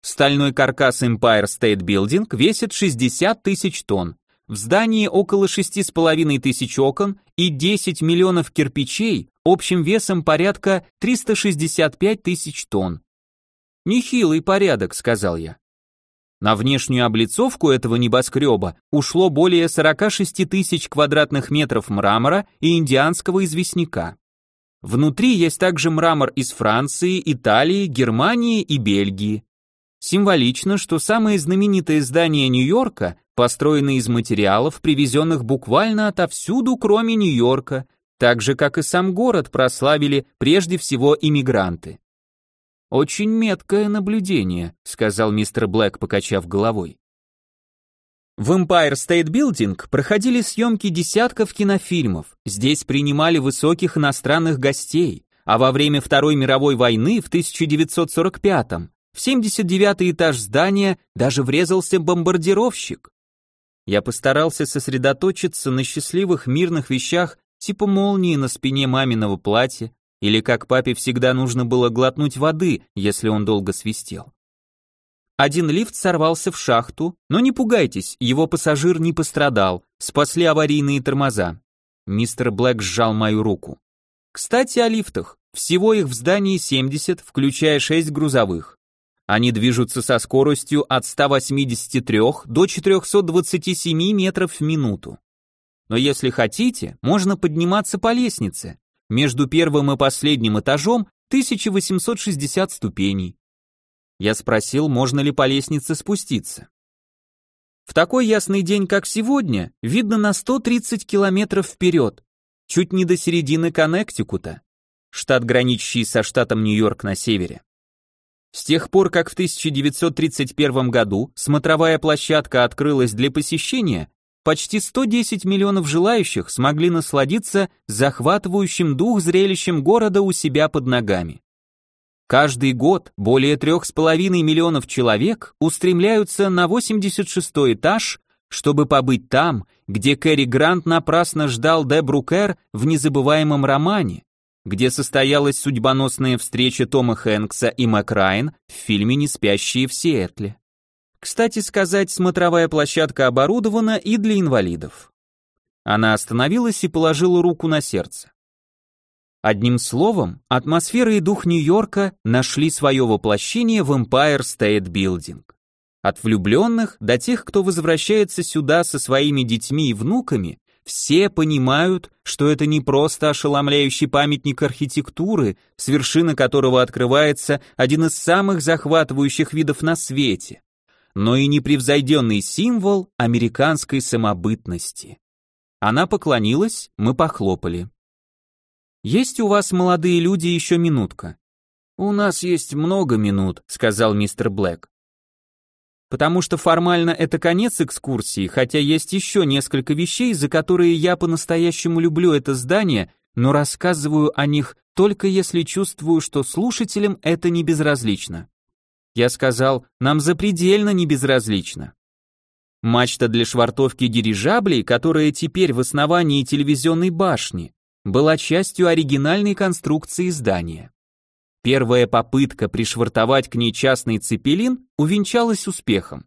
Стальной каркас Empire State Building весит 60 тысяч тонн. В здании около 6,5 тысяч окон и 10 миллионов кирпичей общим весом порядка 365 тысяч тонн. «Нехилый порядок», — сказал я. На внешнюю облицовку этого небоскреба ушло более 46 тысяч квадратных метров мрамора и индианского известняка. Внутри есть также мрамор из Франции, Италии, Германии и Бельгии. Символично, что самые знаменитые здания Нью-Йорка построены из материалов, привезенных буквально отовсюду, кроме Нью-Йорка, так же, как и сам город прославили прежде всего иммигранты. «Очень меткое наблюдение», — сказал мистер Блэк, покачав головой. В Empire State Building проходили съемки десятков кинофильмов, здесь принимали высоких иностранных гостей, а во время Второй мировой войны в 1945-м в 79-й этаж здания даже врезался бомбардировщик. Я постарался сосредоточиться на счастливых мирных вещах, типа молнии на спине маминого платья, или как папе всегда нужно было глотнуть воды, если он долго свистел. Один лифт сорвался в шахту, но не пугайтесь, его пассажир не пострадал, спасли аварийные тормоза. Мистер Блэк сжал мою руку. Кстати, о лифтах. Всего их в здании 70, включая 6 грузовых. Они движутся со скоростью от 183 до 427 метров в минуту. Но если хотите, можно подниматься по лестнице. Между первым и последним этажом 1860 ступеней. Я спросил, можно ли по лестнице спуститься. В такой ясный день, как сегодня, видно на 130 километров вперед, чуть не до середины Коннектикута, штат, граничащий со штатом Нью-Йорк на севере. С тех пор, как в 1931 году смотровая площадка открылась для посещения, почти 110 миллионов желающих смогли насладиться захватывающим дух зрелищем города у себя под ногами. Каждый год более 3,5 миллионов человек устремляются на 86 этаж, чтобы побыть там, где Кэрри Грант напрасно ждал Де Брукер в незабываемом романе, где состоялась судьбоносная встреча Тома Хэнкса и Макрайн в фильме «Не спящие в Сиэтле». Кстати сказать, смотровая площадка оборудована и для инвалидов. Она остановилась и положила руку на сердце. Одним словом, атмосфера и дух Нью-Йорка нашли свое воплощение в Empire State Building. От влюбленных до тех, кто возвращается сюда со своими детьми и внуками, все понимают, что это не просто ошеломляющий памятник архитектуры, с вершины которого открывается один из самых захватывающих видов на свете, но и непревзойденный символ американской самобытности. Она поклонилась, мы похлопали. Есть у вас, молодые люди, еще минутка? У нас есть много минут, сказал мистер Блэк. Потому что формально это конец экскурсии, хотя есть еще несколько вещей, за которые я по-настоящему люблю это здание, но рассказываю о них только если чувствую, что слушателям это не безразлично. Я сказал, нам запредельно не безразлично. Мачта для швартовки дирижаблей, которая теперь в основании телевизионной башни, была частью оригинальной конструкции здания. Первая попытка пришвартовать к ней частный цепелин увенчалась успехом.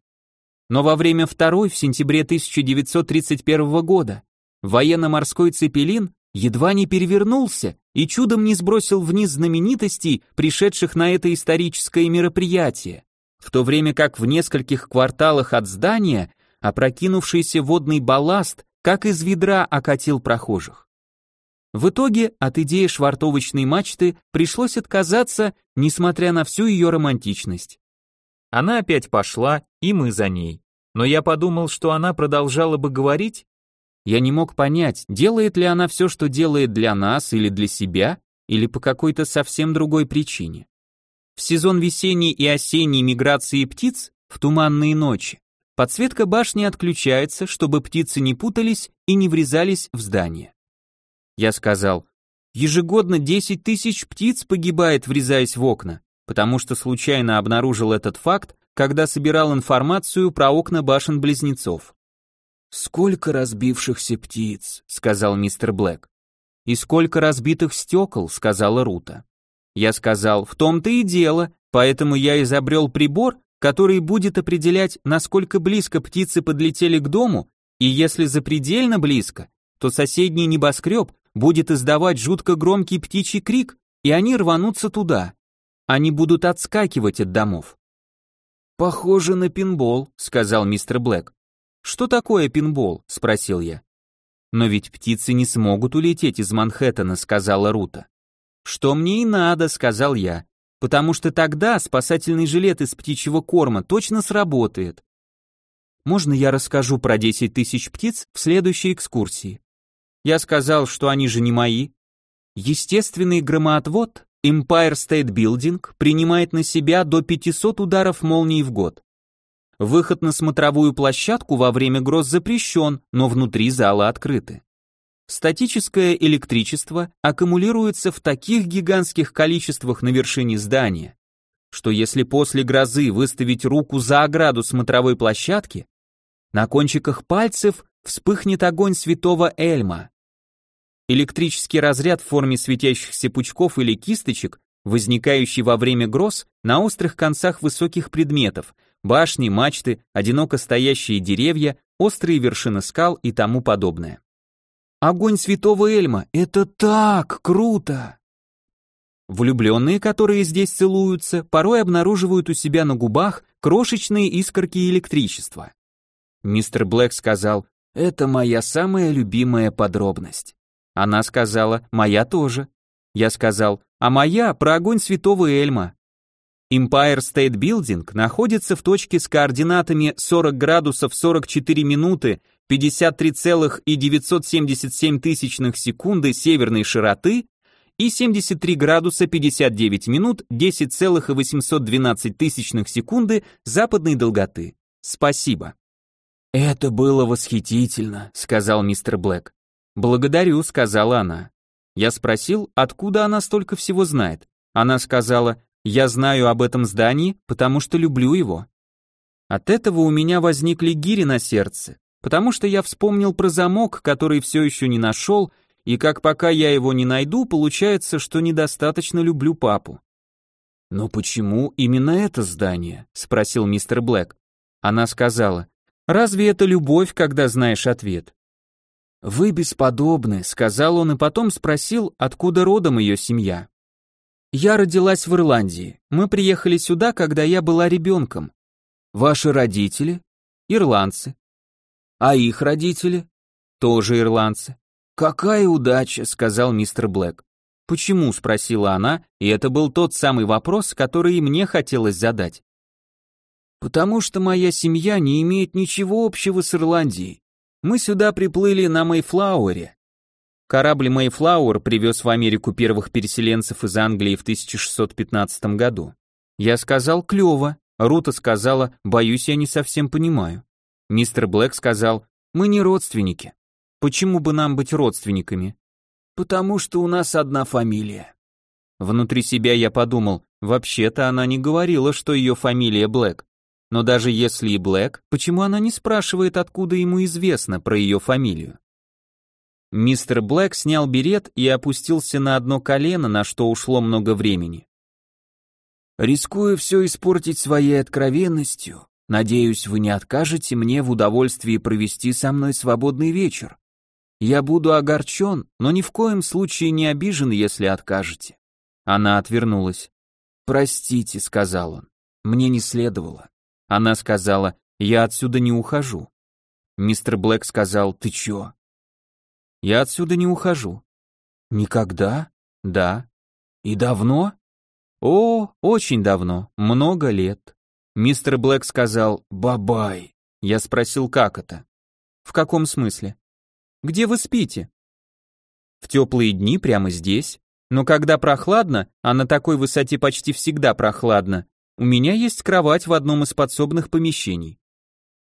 Но во время второй, в сентябре 1931 года, военно-морской цепелин едва не перевернулся и чудом не сбросил вниз знаменитостей, пришедших на это историческое мероприятие, в то время как в нескольких кварталах от здания опрокинувшийся водный балласт, как из ведра окатил прохожих. В итоге от идеи швартовочной мачты пришлось отказаться, несмотря на всю ее романтичность. Она опять пошла, и мы за ней. Но я подумал, что она продолжала бы говорить. Я не мог понять, делает ли она все, что делает для нас или для себя, или по какой-то совсем другой причине. В сезон весенней и осенней миграции птиц, в туманные ночи, подсветка башни отключается, чтобы птицы не путались и не врезались в здание. Я сказал, ежегодно 10 тысяч птиц погибает, врезаясь в окна, потому что случайно обнаружил этот факт, когда собирал информацию про окна башен-близнецов. «Сколько разбившихся птиц», — сказал мистер Блэк. «И сколько разбитых стекол», — сказала Рута. Я сказал, в том-то и дело, поэтому я изобрел прибор, который будет определять, насколько близко птицы подлетели к дому, и если запредельно близко, то соседний небоскреб будет издавать жутко громкий птичий крик, и они рванутся туда. Они будут отскакивать от домов. «Похоже на пинбол», — сказал мистер Блэк. «Что такое пинбол?» — спросил я. «Но ведь птицы не смогут улететь из Манхэттена», — сказала Рута. «Что мне и надо», — сказал я, «потому что тогда спасательный жилет из птичьего корма точно сработает». «Можно я расскажу про 10 тысяч птиц в следующей экскурсии?» Я сказал, что они же не мои. Естественный громоотвод Empire State Building принимает на себя до 500 ударов молнии в год. Выход на смотровую площадку во время гроз запрещен, но внутри зала открыты. Статическое электричество аккумулируется в таких гигантских количествах на вершине здания, что если после грозы выставить руку за ограду смотровой площадки, на кончиках пальцев вспыхнет огонь святого Эльма. Электрический разряд в форме светящихся пучков или кисточек, возникающий во время гроз на острых концах высоких предметов, башни, мачты, одиноко стоящие деревья, острые вершины скал и тому подобное. Огонь святого Эльма — это так круто! Влюбленные, которые здесь целуются, порой обнаруживают у себя на губах крошечные искорки электричества. Мистер Блэк сказал, это моя самая любимая подробность. Она сказала, моя тоже. Я сказал, а моя про огонь святого Эльма. Empire State Building находится в точке с координатами 40 градусов 44 минуты 53,977 тысячных секунды северной широты и 73 градуса 59 минут 10,812 тысячных секунды западной долготы. Спасибо. Это было восхитительно, сказал мистер Блэк. Благодарю, сказала она. Я спросил, откуда она столько всего знает. Она сказала, я знаю об этом здании, потому что люблю его. От этого у меня возникли гири на сердце, потому что я вспомнил про замок, который все еще не нашел, и как пока я его не найду, получается, что недостаточно люблю папу. «Но почему именно это здание?» — спросил мистер Блэк. Она сказала, «Разве это любовь, когда знаешь ответ?» «Вы бесподобны», — сказал он и потом спросил, откуда родом ее семья. «Я родилась в Ирландии. Мы приехали сюда, когда я была ребенком. Ваши родители? Ирландцы. А их родители? Тоже ирландцы. Какая удача, сказал мистер Блэк. Почему? спросила она, и это был тот самый вопрос, который и мне хотелось задать. Потому что моя семья не имеет ничего общего с Ирландией. Мы сюда приплыли на Мейфлауэре. Корабль Мейфлауэр привез в Америку первых переселенцев из Англии в 1615 году. Я сказал клево, Рута сказала, боюсь, я не совсем понимаю. Мистер Блэк сказал, мы не родственники. Почему бы нам быть родственниками? Потому что у нас одна фамилия. Внутри себя я подумал, вообще-то она не говорила, что ее фамилия Блэк. Но даже если и Блэк, почему она не спрашивает, откуда ему известно про ее фамилию? Мистер Блэк снял берет и опустился на одно колено, на что ушло много времени. Рискуя все испортить своей откровенностью, надеюсь, вы не откажете мне в удовольствии провести со мной свободный вечер. Я буду огорчен, но ни в коем случае не обижен, если откажете. Она отвернулась. «Простите», — сказал он, — «мне не следовало». Она сказала, «Я отсюда не ухожу». Мистер Блэк сказал, «Ты чё?» «Я отсюда не ухожу». «Никогда?» «Да». «И давно?» О, очень давно, много лет. Мистер Блэк сказал «Бабай». Я спросил, как это? В каком смысле? Где вы спите? В теплые дни прямо здесь. Но когда прохладно, а на такой высоте почти всегда прохладно, у меня есть кровать в одном из подсобных помещений.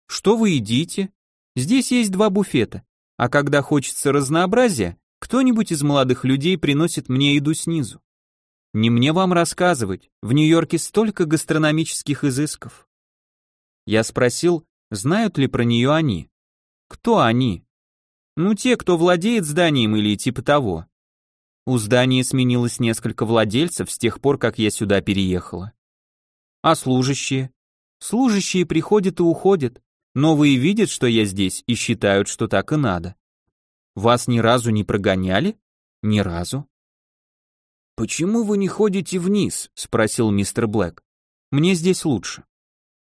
Что вы едите? Здесь есть два буфета. А когда хочется разнообразия, кто-нибудь из молодых людей приносит мне еду снизу. Не мне вам рассказывать, в Нью-Йорке столько гастрономических изысков. Я спросил, знают ли про нее они. Кто они? Ну, те, кто владеет зданием или типа того. У здания сменилось несколько владельцев с тех пор, как я сюда переехала. А служащие? Служащие приходят и уходят. Новые видят, что я здесь, и считают, что так и надо. Вас ни разу не прогоняли? Ни разу. «Почему вы не ходите вниз?» — спросил мистер Блэк. «Мне здесь лучше».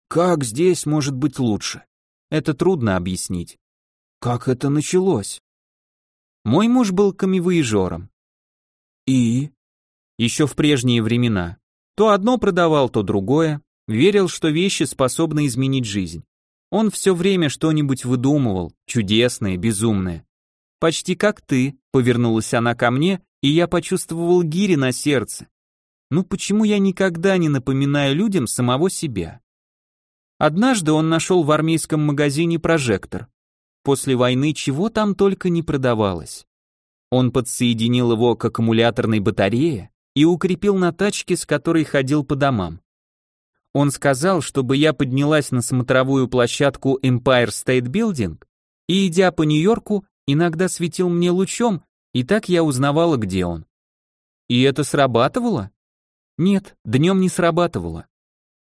«Как здесь может быть лучше?» «Это трудно объяснить». «Как это началось?» «Мой муж был камевоежором». «И?» «Еще в прежние времена. То одно продавал, то другое. Верил, что вещи способны изменить жизнь. Он все время что-нибудь выдумывал, чудесное, безумное. Почти как ты, повернулась она ко мне и я почувствовал гири на сердце. Ну почему я никогда не напоминаю людям самого себя? Однажды он нашел в армейском магазине прожектор. После войны чего там только не продавалось. Он подсоединил его к аккумуляторной батарее и укрепил на тачке, с которой ходил по домам. Он сказал, чтобы я поднялась на смотровую площадку Empire State Building и, идя по Нью-Йорку, иногда светил мне лучом, и так я узнавала, где он. И это срабатывало? Нет, днем не срабатывало.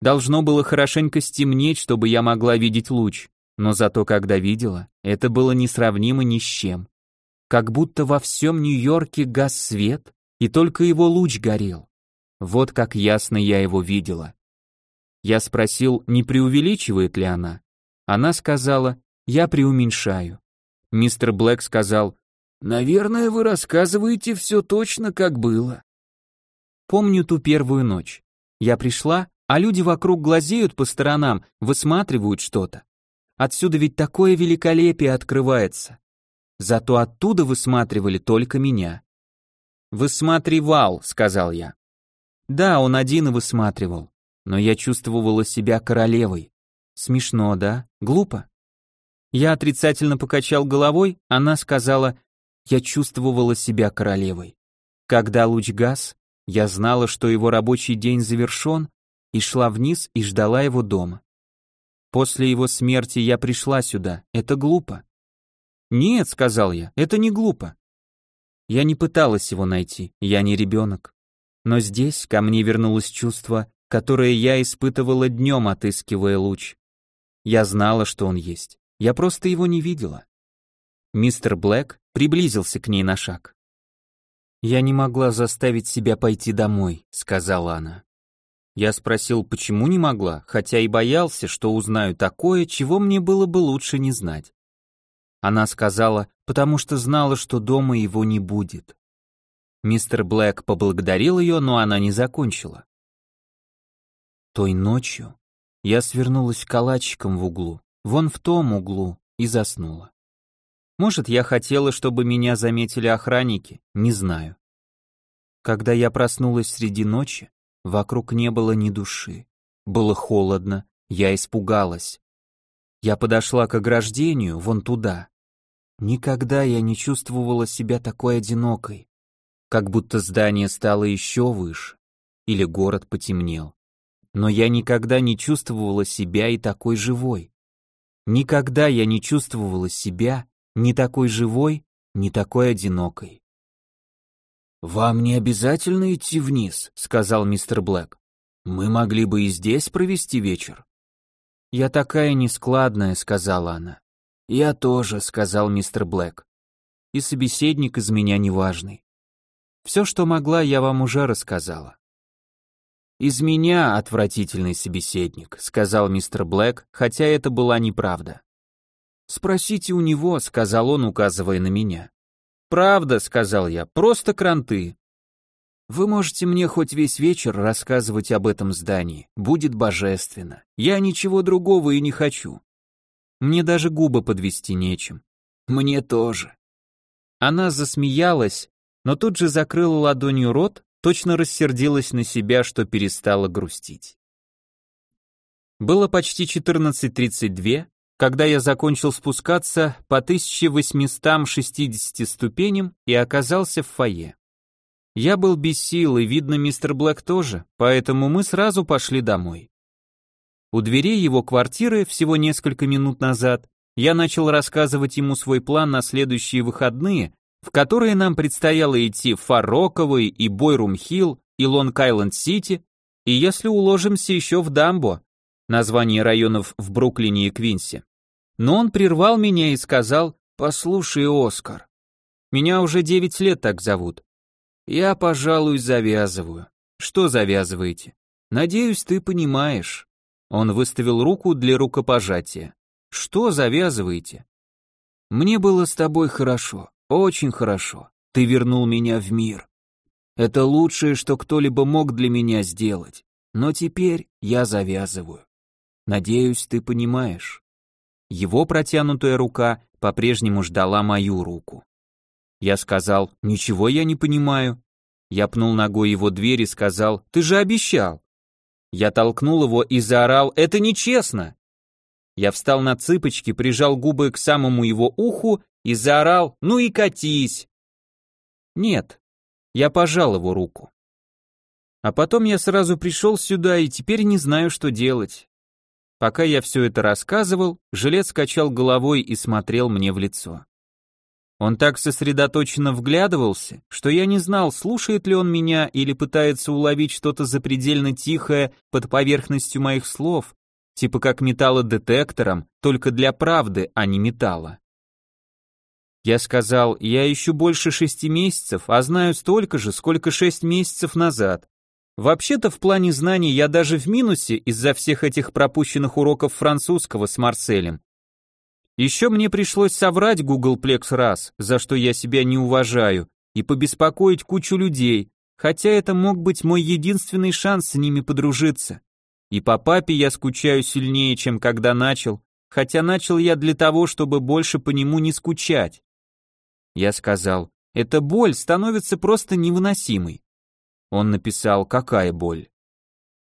Должно было хорошенько стемнеть, чтобы я могла видеть луч, но зато когда видела, это было несравнимо ни с чем. Как будто во всем Нью-Йорке гас свет, и только его луч горел. Вот как ясно я его видела. Я спросил, не преувеличивает ли она. Она сказала, я преуменьшаю. Мистер Блэк сказал, Наверное, вы рассказываете все точно, как было. Помню ту первую ночь. Я пришла, а люди вокруг глазеют по сторонам, высматривают что-то. Отсюда ведь такое великолепие открывается. Зато оттуда высматривали только меня. «Высматривал», — сказал я. Да, он один и высматривал, но я чувствовала себя королевой. Смешно, да? Глупо? Я отрицательно покачал головой, она сказала, я чувствовала себя королевой. Когда луч гас, я знала, что его рабочий день завершен, и шла вниз и ждала его дома. После его смерти я пришла сюда, это глупо. Нет, сказал я, это не глупо. Я не пыталась его найти, я не ребенок. Но здесь ко мне вернулось чувство, которое я испытывала днем, отыскивая луч. Я знала, что он есть. Я просто его не видела. Мистер Блэк приблизился к ней на шаг. «Я не могла заставить себя пойти домой», — сказала она. Я спросил, почему не могла, хотя и боялся, что узнаю такое, чего мне было бы лучше не знать. Она сказала, потому что знала, что дома его не будет. Мистер Блэк поблагодарил ее, но она не закончила. Той ночью я свернулась калачиком в углу, вон в том углу, и заснула. Может, я хотела, чтобы меня заметили охранники, не знаю. Когда я проснулась среди ночи, вокруг не было ни души. Было холодно, я испугалась. Я подошла к ограждению, вон туда. Никогда я не чувствовала себя такой одинокой как будто здание стало еще выше, или город потемнел. Но я никогда не чувствовала себя и такой живой. Никогда я не чувствовала себя ни такой живой, ни такой одинокой. «Вам не обязательно идти вниз», — сказал мистер Блэк. «Мы могли бы и здесь провести вечер». «Я такая нескладная», — сказала она. «Я тоже», — сказал мистер Блэк. «И собеседник из меня неважный. Все, что могла, я вам уже рассказала. «Из меня отвратительный собеседник», — сказал мистер Блэк, хотя это была неправда. «Спросите у него», — сказал он, указывая на меня. «Правда», — сказал я, — «просто кранты». «Вы можете мне хоть весь вечер рассказывать об этом здании, будет божественно. Я ничего другого и не хочу. Мне даже губы подвести нечем. Мне тоже». Она засмеялась, но тут же закрыла ладонью рот, точно рассердилась на себя, что перестала грустить. Было почти 14.32, когда я закончил спускаться по 1860 ступеням и оказался в фойе. Я был без сил, и видно, мистер Блэк тоже, поэтому мы сразу пошли домой. У дверей его квартиры всего несколько минут назад я начал рассказывать ему свой план на следующие выходные, в которые нам предстояло идти в Фарроковый и Бойрум-Хилл и Лонг-Айленд-Сити, и если уложимся еще в Дамбо, название районов в Бруклине и Квинсе. Но он прервал меня и сказал, «Послушай, Оскар, меня уже девять лет так зовут. Я, пожалуй, завязываю». «Что завязываете?» «Надеюсь, ты понимаешь». Он выставил руку для рукопожатия. «Что завязываете?» «Мне было с тобой хорошо. Очень хорошо. Ты вернул меня в мир. Это лучшее, что кто-либо мог для меня сделать. Но теперь я завязываю. Надеюсь, ты понимаешь. Его протянутая рука по-прежнему ждала мою руку. Я сказал, ничего я не понимаю. Я пнул ногой его дверь и сказал, ты же обещал. Я толкнул его и заорал, это нечестно. Я встал на цыпочки, прижал губы к самому его уху и заорал «Ну и катись!». Нет, я пожал его руку. А потом я сразу пришел сюда и теперь не знаю, что делать. Пока я все это рассказывал, жилец качал головой и смотрел мне в лицо. Он так сосредоточенно вглядывался, что я не знал, слушает ли он меня или пытается уловить что-то запредельно тихое под поверхностью моих слов, типа как металлодетектором, только для правды, а не металла. Я сказал, я ищу больше шести месяцев, а знаю столько же, сколько шесть месяцев назад. Вообще-то в плане знаний я даже в минусе из-за всех этих пропущенных уроков французского с Марселем. Еще мне пришлось соврать Googleplex раз, за что я себя не уважаю, и побеспокоить кучу людей, хотя это мог быть мой единственный шанс с ними подружиться. И по папе я скучаю сильнее, чем когда начал, хотя начал я для того, чтобы больше по нему не скучать. Я сказал, эта боль становится просто невыносимой. Он написал, какая боль.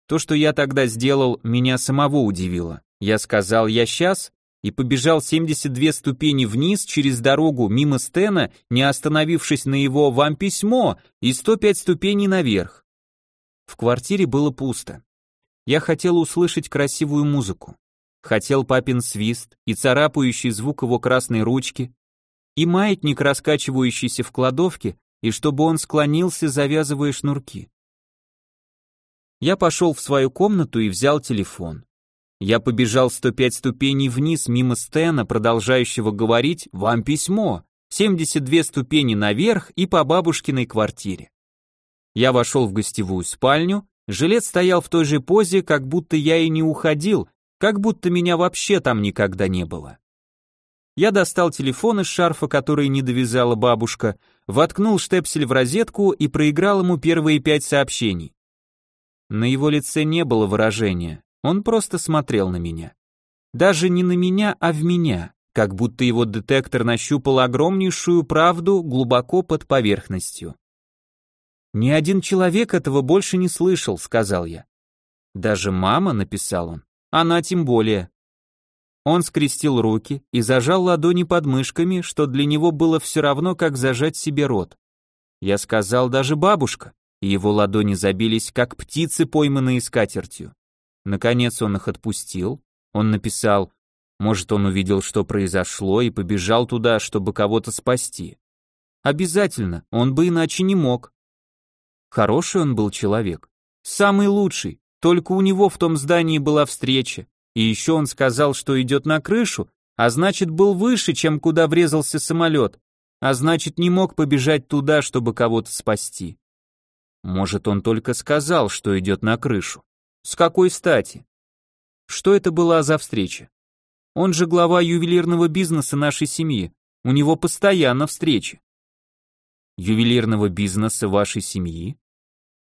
То, что я тогда сделал, меня самого удивило. Я сказал, я сейчас, и побежал 72 ступени вниз через дорогу мимо Стена, не остановившись на его «Вам письмо» и 105 ступеней наверх. В квартире было пусто. Я хотел услышать красивую музыку. Хотел папин свист и царапающий звук его красной ручки, и маятник, раскачивающийся в кладовке, и чтобы он склонился, завязывая шнурки. Я пошел в свою комнату и взял телефон. Я побежал 105 ступеней вниз мимо Стена, продолжающего говорить «Вам письмо», 72 ступени наверх и по бабушкиной квартире. Я вошел в гостевую спальню, жилет стоял в той же позе, как будто я и не уходил, как будто меня вообще там никогда не было. Я достал телефон из шарфа, который не довязала бабушка, воткнул штепсель в розетку и проиграл ему первые пять сообщений. На его лице не было выражения, он просто смотрел на меня. Даже не на меня, а в меня, как будто его детектор нащупал огромнейшую правду глубоко под поверхностью. «Ни один человек этого больше не слышал», — сказал я. «Даже мама», — написал он, — «она тем более». Он скрестил руки и зажал ладони под мышками, что для него было все равно, как зажать себе рот. Я сказал даже бабушка, и его ладони забились, как птицы, пойманные скатертью. Наконец он их отпустил. Он написал, может, он увидел, что произошло, и побежал туда, чтобы кого-то спасти. Обязательно, он бы иначе не мог. Хороший он был человек. Самый лучший, только у него в том здании была встреча. И еще он сказал, что идет на крышу, а значит был выше, чем куда врезался самолет, а значит не мог побежать туда, чтобы кого-то спасти. Может, он только сказал, что идет на крышу. С какой стати? Что это была за встреча? Он же глава ювелирного бизнеса нашей семьи. У него постоянно встречи. Ювелирного бизнеса вашей семьи?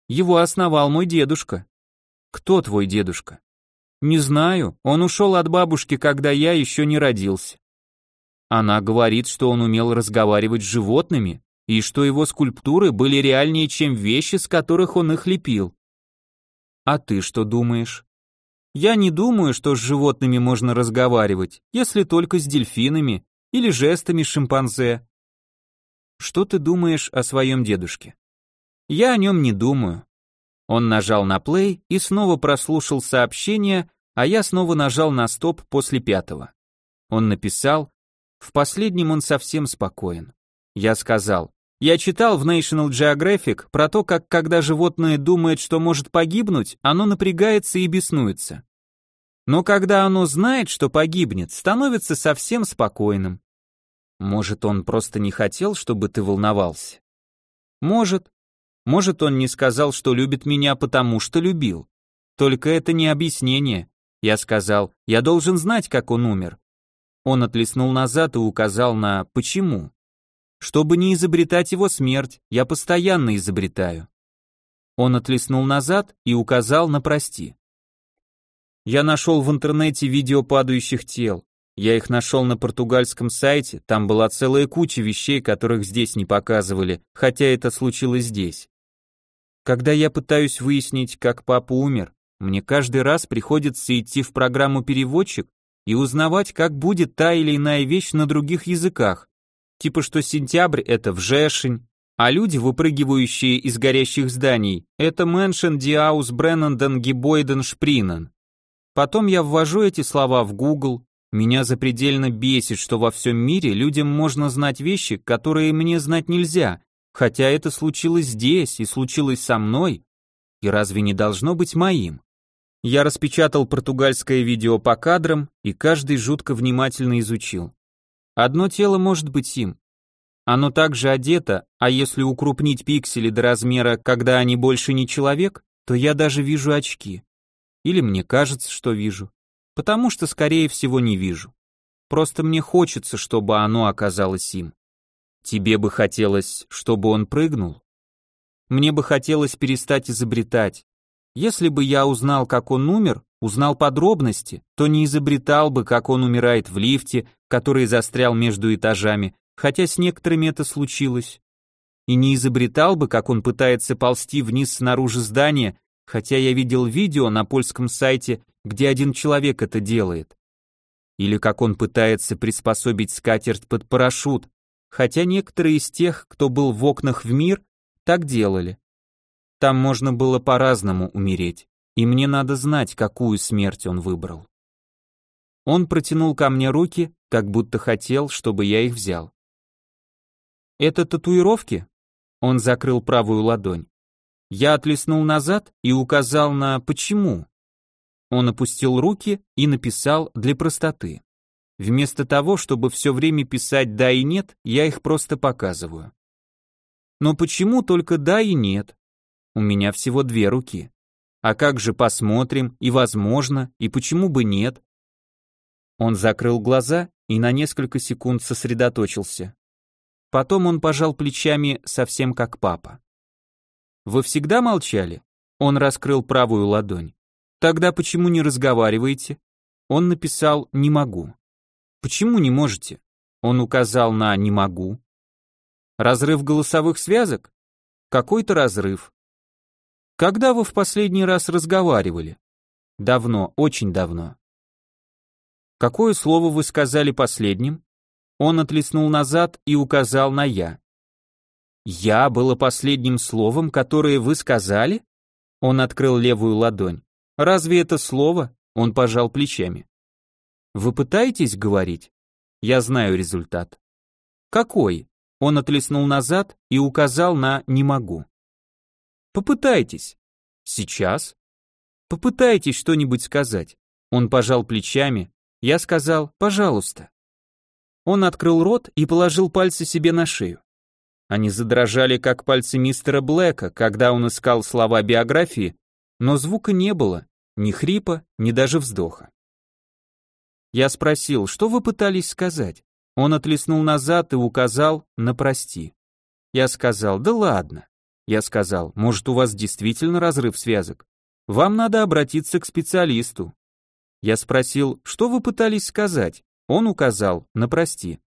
Его основал мой дедушка. Кто твой дедушка? Не знаю, он ушел от бабушки, когда я еще не родился. Она говорит, что он умел разговаривать с животными, и что его скульптуры были реальнее, чем вещи, с которых он их лепил. А ты что думаешь? Я не думаю, что с животными можно разговаривать, если только с дельфинами или жестами шимпанзе. Что ты думаешь о своем дедушке? Я о нем не думаю. Он нажал на плей и снова прослушал сообщение, а я снова нажал на стоп после пятого. Он написал, в последнем он совсем спокоен. Я сказал, я читал в National Geographic про то, как когда животное думает, что может погибнуть, оно напрягается и беснуется. Но когда оно знает, что погибнет, становится совсем спокойным. Может, он просто не хотел, чтобы ты волновался? Может. Может, он не сказал, что любит меня, потому что любил. Только это не объяснение. Я сказал, я должен знать, как он умер. Он отлеснул назад и указал на «почему». Чтобы не изобретать его смерть, я постоянно изобретаю. Он отлеснул назад и указал на прости. Я нашел в интернете видео падающих тел. Я их нашел на португальском сайте, там была целая куча вещей, которых здесь не показывали, хотя это случилось здесь. Когда я пытаюсь выяснить, как папа умер, мне каждый раз приходится идти в программу переводчик и узнавать, как будет та или иная вещь на других языках, типа что сентябрь это Вжешень, а люди, выпрыгивающие из горящих зданий, это Мэншен, Диаус, Бреннанден, Гибойден, Шпринен. Потом я ввожу эти слова в Google, меня запредельно бесит, что во всем мире людям можно знать вещи, которые мне знать нельзя, хотя это случилось здесь и случилось со мной, и разве не должно быть моим? Я распечатал португальское видео по кадрам и каждый жутко внимательно изучил. Одно тело может быть им. Оно также одето, а если укрупнить пиксели до размера, когда они больше не человек, то я даже вижу очки. Или мне кажется, что вижу. Потому что, скорее всего, не вижу. Просто мне хочется, чтобы оно оказалось им. Тебе бы хотелось, чтобы он прыгнул? мне бы хотелось перестать изобретать. Если бы я узнал, как он умер, узнал подробности, то не изобретал бы, как он умирает в лифте, который застрял между этажами, хотя с некоторыми это случилось. И не изобретал бы, как он пытается ползти вниз снаружи здания, хотя я видел видео на польском сайте, где один человек это делает. Или как он пытается приспособить скатерть под парашют, хотя некоторые из тех, кто был в окнах в мир, так делали. Там можно было по-разному умереть, и мне надо знать, какую смерть он выбрал. Он протянул ко мне руки, как будто хотел, чтобы я их взял. «Это татуировки?» Он закрыл правую ладонь. Я отлеснул назад и указал на «почему». Он опустил руки и написал для простоты. Вместо того, чтобы все время писать «да» и «нет», я их просто показываю. Но почему только «да» и «нет»? У меня всего две руки. А как же посмотрим, и возможно, и почему бы нет? Он закрыл глаза и на несколько секунд сосредоточился. Потом он пожал плечами совсем как папа. Вы всегда молчали? Он раскрыл правую ладонь. Тогда почему не разговариваете? Он написал «не могу». Почему не можете? Он указал на «не могу». Разрыв голосовых связок? Какой-то разрыв. Когда вы в последний раз разговаривали? Давно, очень давно. Какое слово вы сказали последним? Он отлеснул назад и указал на «я». «Я» было последним словом, которое вы сказали? Он открыл левую ладонь. «Разве это слово?» Он пожал плечами. «Вы пытаетесь говорить?» Я знаю результат. «Какой?» Он отлеснул назад и указал на «не могу». Попытайтесь. Сейчас? Попытайтесь что-нибудь сказать. Он пожал плечами. Я сказал «пожалуйста». Он открыл рот и положил пальцы себе на шею. Они задрожали, как пальцы мистера Блэка, когда он искал слова биографии, но звука не было, ни хрипа, ни даже вздоха. Я спросил, что вы пытались сказать? Он отлеснул назад и указал на «прости». Я сказал, да ладно. Я сказал, может у вас действительно разрыв связок? Вам надо обратиться к специалисту. Я спросил, что вы пытались сказать? Он указал на прости.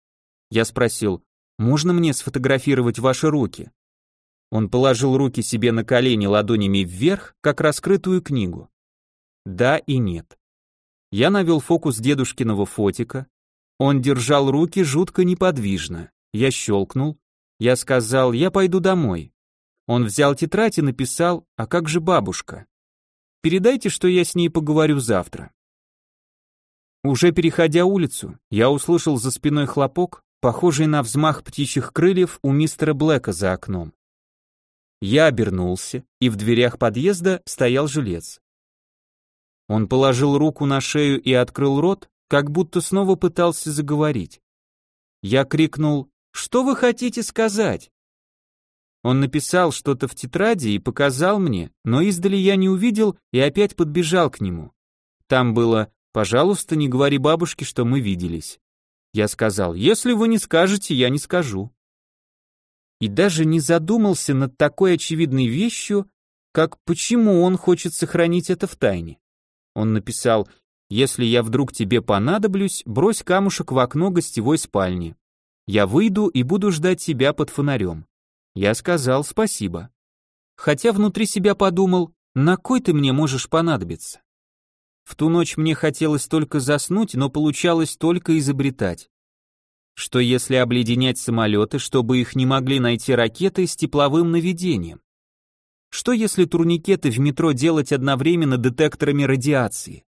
Я спросил, можно мне сфотографировать ваши руки? Он положил руки себе на колени ладонями вверх, как раскрытую книгу. Да и нет. Я навел фокус дедушкиного фотика. Он держал руки жутко неподвижно. Я щелкнул. Я сказал, я пойду домой. Он взял тетрадь и написал «А как же бабушка?» «Передайте, что я с ней поговорю завтра». Уже переходя улицу, я услышал за спиной хлопок, похожий на взмах птичьих крыльев у мистера Блэка за окном. Я обернулся, и в дверях подъезда стоял жилец. Он положил руку на шею и открыл рот, как будто снова пытался заговорить. Я крикнул «Что вы хотите сказать?» Он написал что-то в тетради и показал мне, но издали я не увидел и опять подбежал к нему. Там было «Пожалуйста, не говори бабушке, что мы виделись». Я сказал «Если вы не скажете, я не скажу». И даже не задумался над такой очевидной вещью, как почему он хочет сохранить это в тайне. Он написал «Если я вдруг тебе понадоблюсь, брось камушек в окно гостевой спальни. Я выйду и буду ждать тебя под фонарем». Я сказал спасибо. Хотя внутри себя подумал, на кой ты мне можешь понадобиться? В ту ночь мне хотелось только заснуть, но получалось только изобретать. Что если обледенять самолеты, чтобы их не могли найти ракеты с тепловым наведением? Что если турникеты в метро делать одновременно детекторами радиации?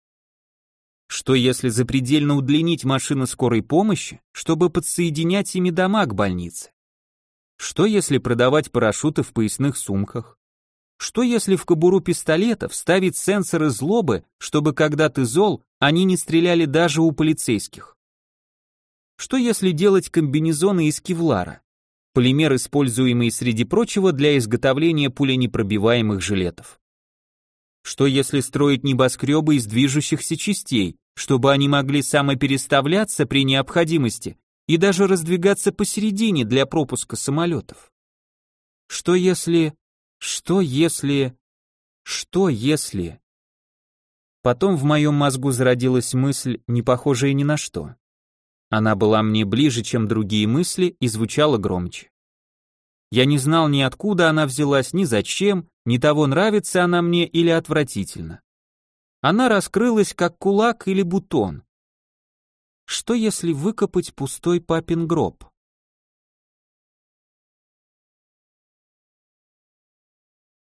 Что если запредельно удлинить машины скорой помощи, чтобы подсоединять ими дома к больнице? Что если продавать парашюты в поясных сумках? Что если в кобуру пистолета вставить сенсоры злобы, чтобы когда ты зол, они не стреляли даже у полицейских? Что если делать комбинезоны из кевлара? Полимер, используемый среди прочего для изготовления пуленепробиваемых жилетов. Что если строить небоскребы из движущихся частей, чтобы они могли самопереставляться при необходимости и даже раздвигаться посередине для пропуска самолетов. Что если... Что если... Что если... Потом в моем мозгу зародилась мысль, не похожая ни на что. Она была мне ближе, чем другие мысли, и звучала громче. Я не знал ни откуда она взялась, ни зачем, ни того, нравится она мне или отвратительно. Она раскрылась, как кулак или бутон. Что если выкопать пустой папин гроб?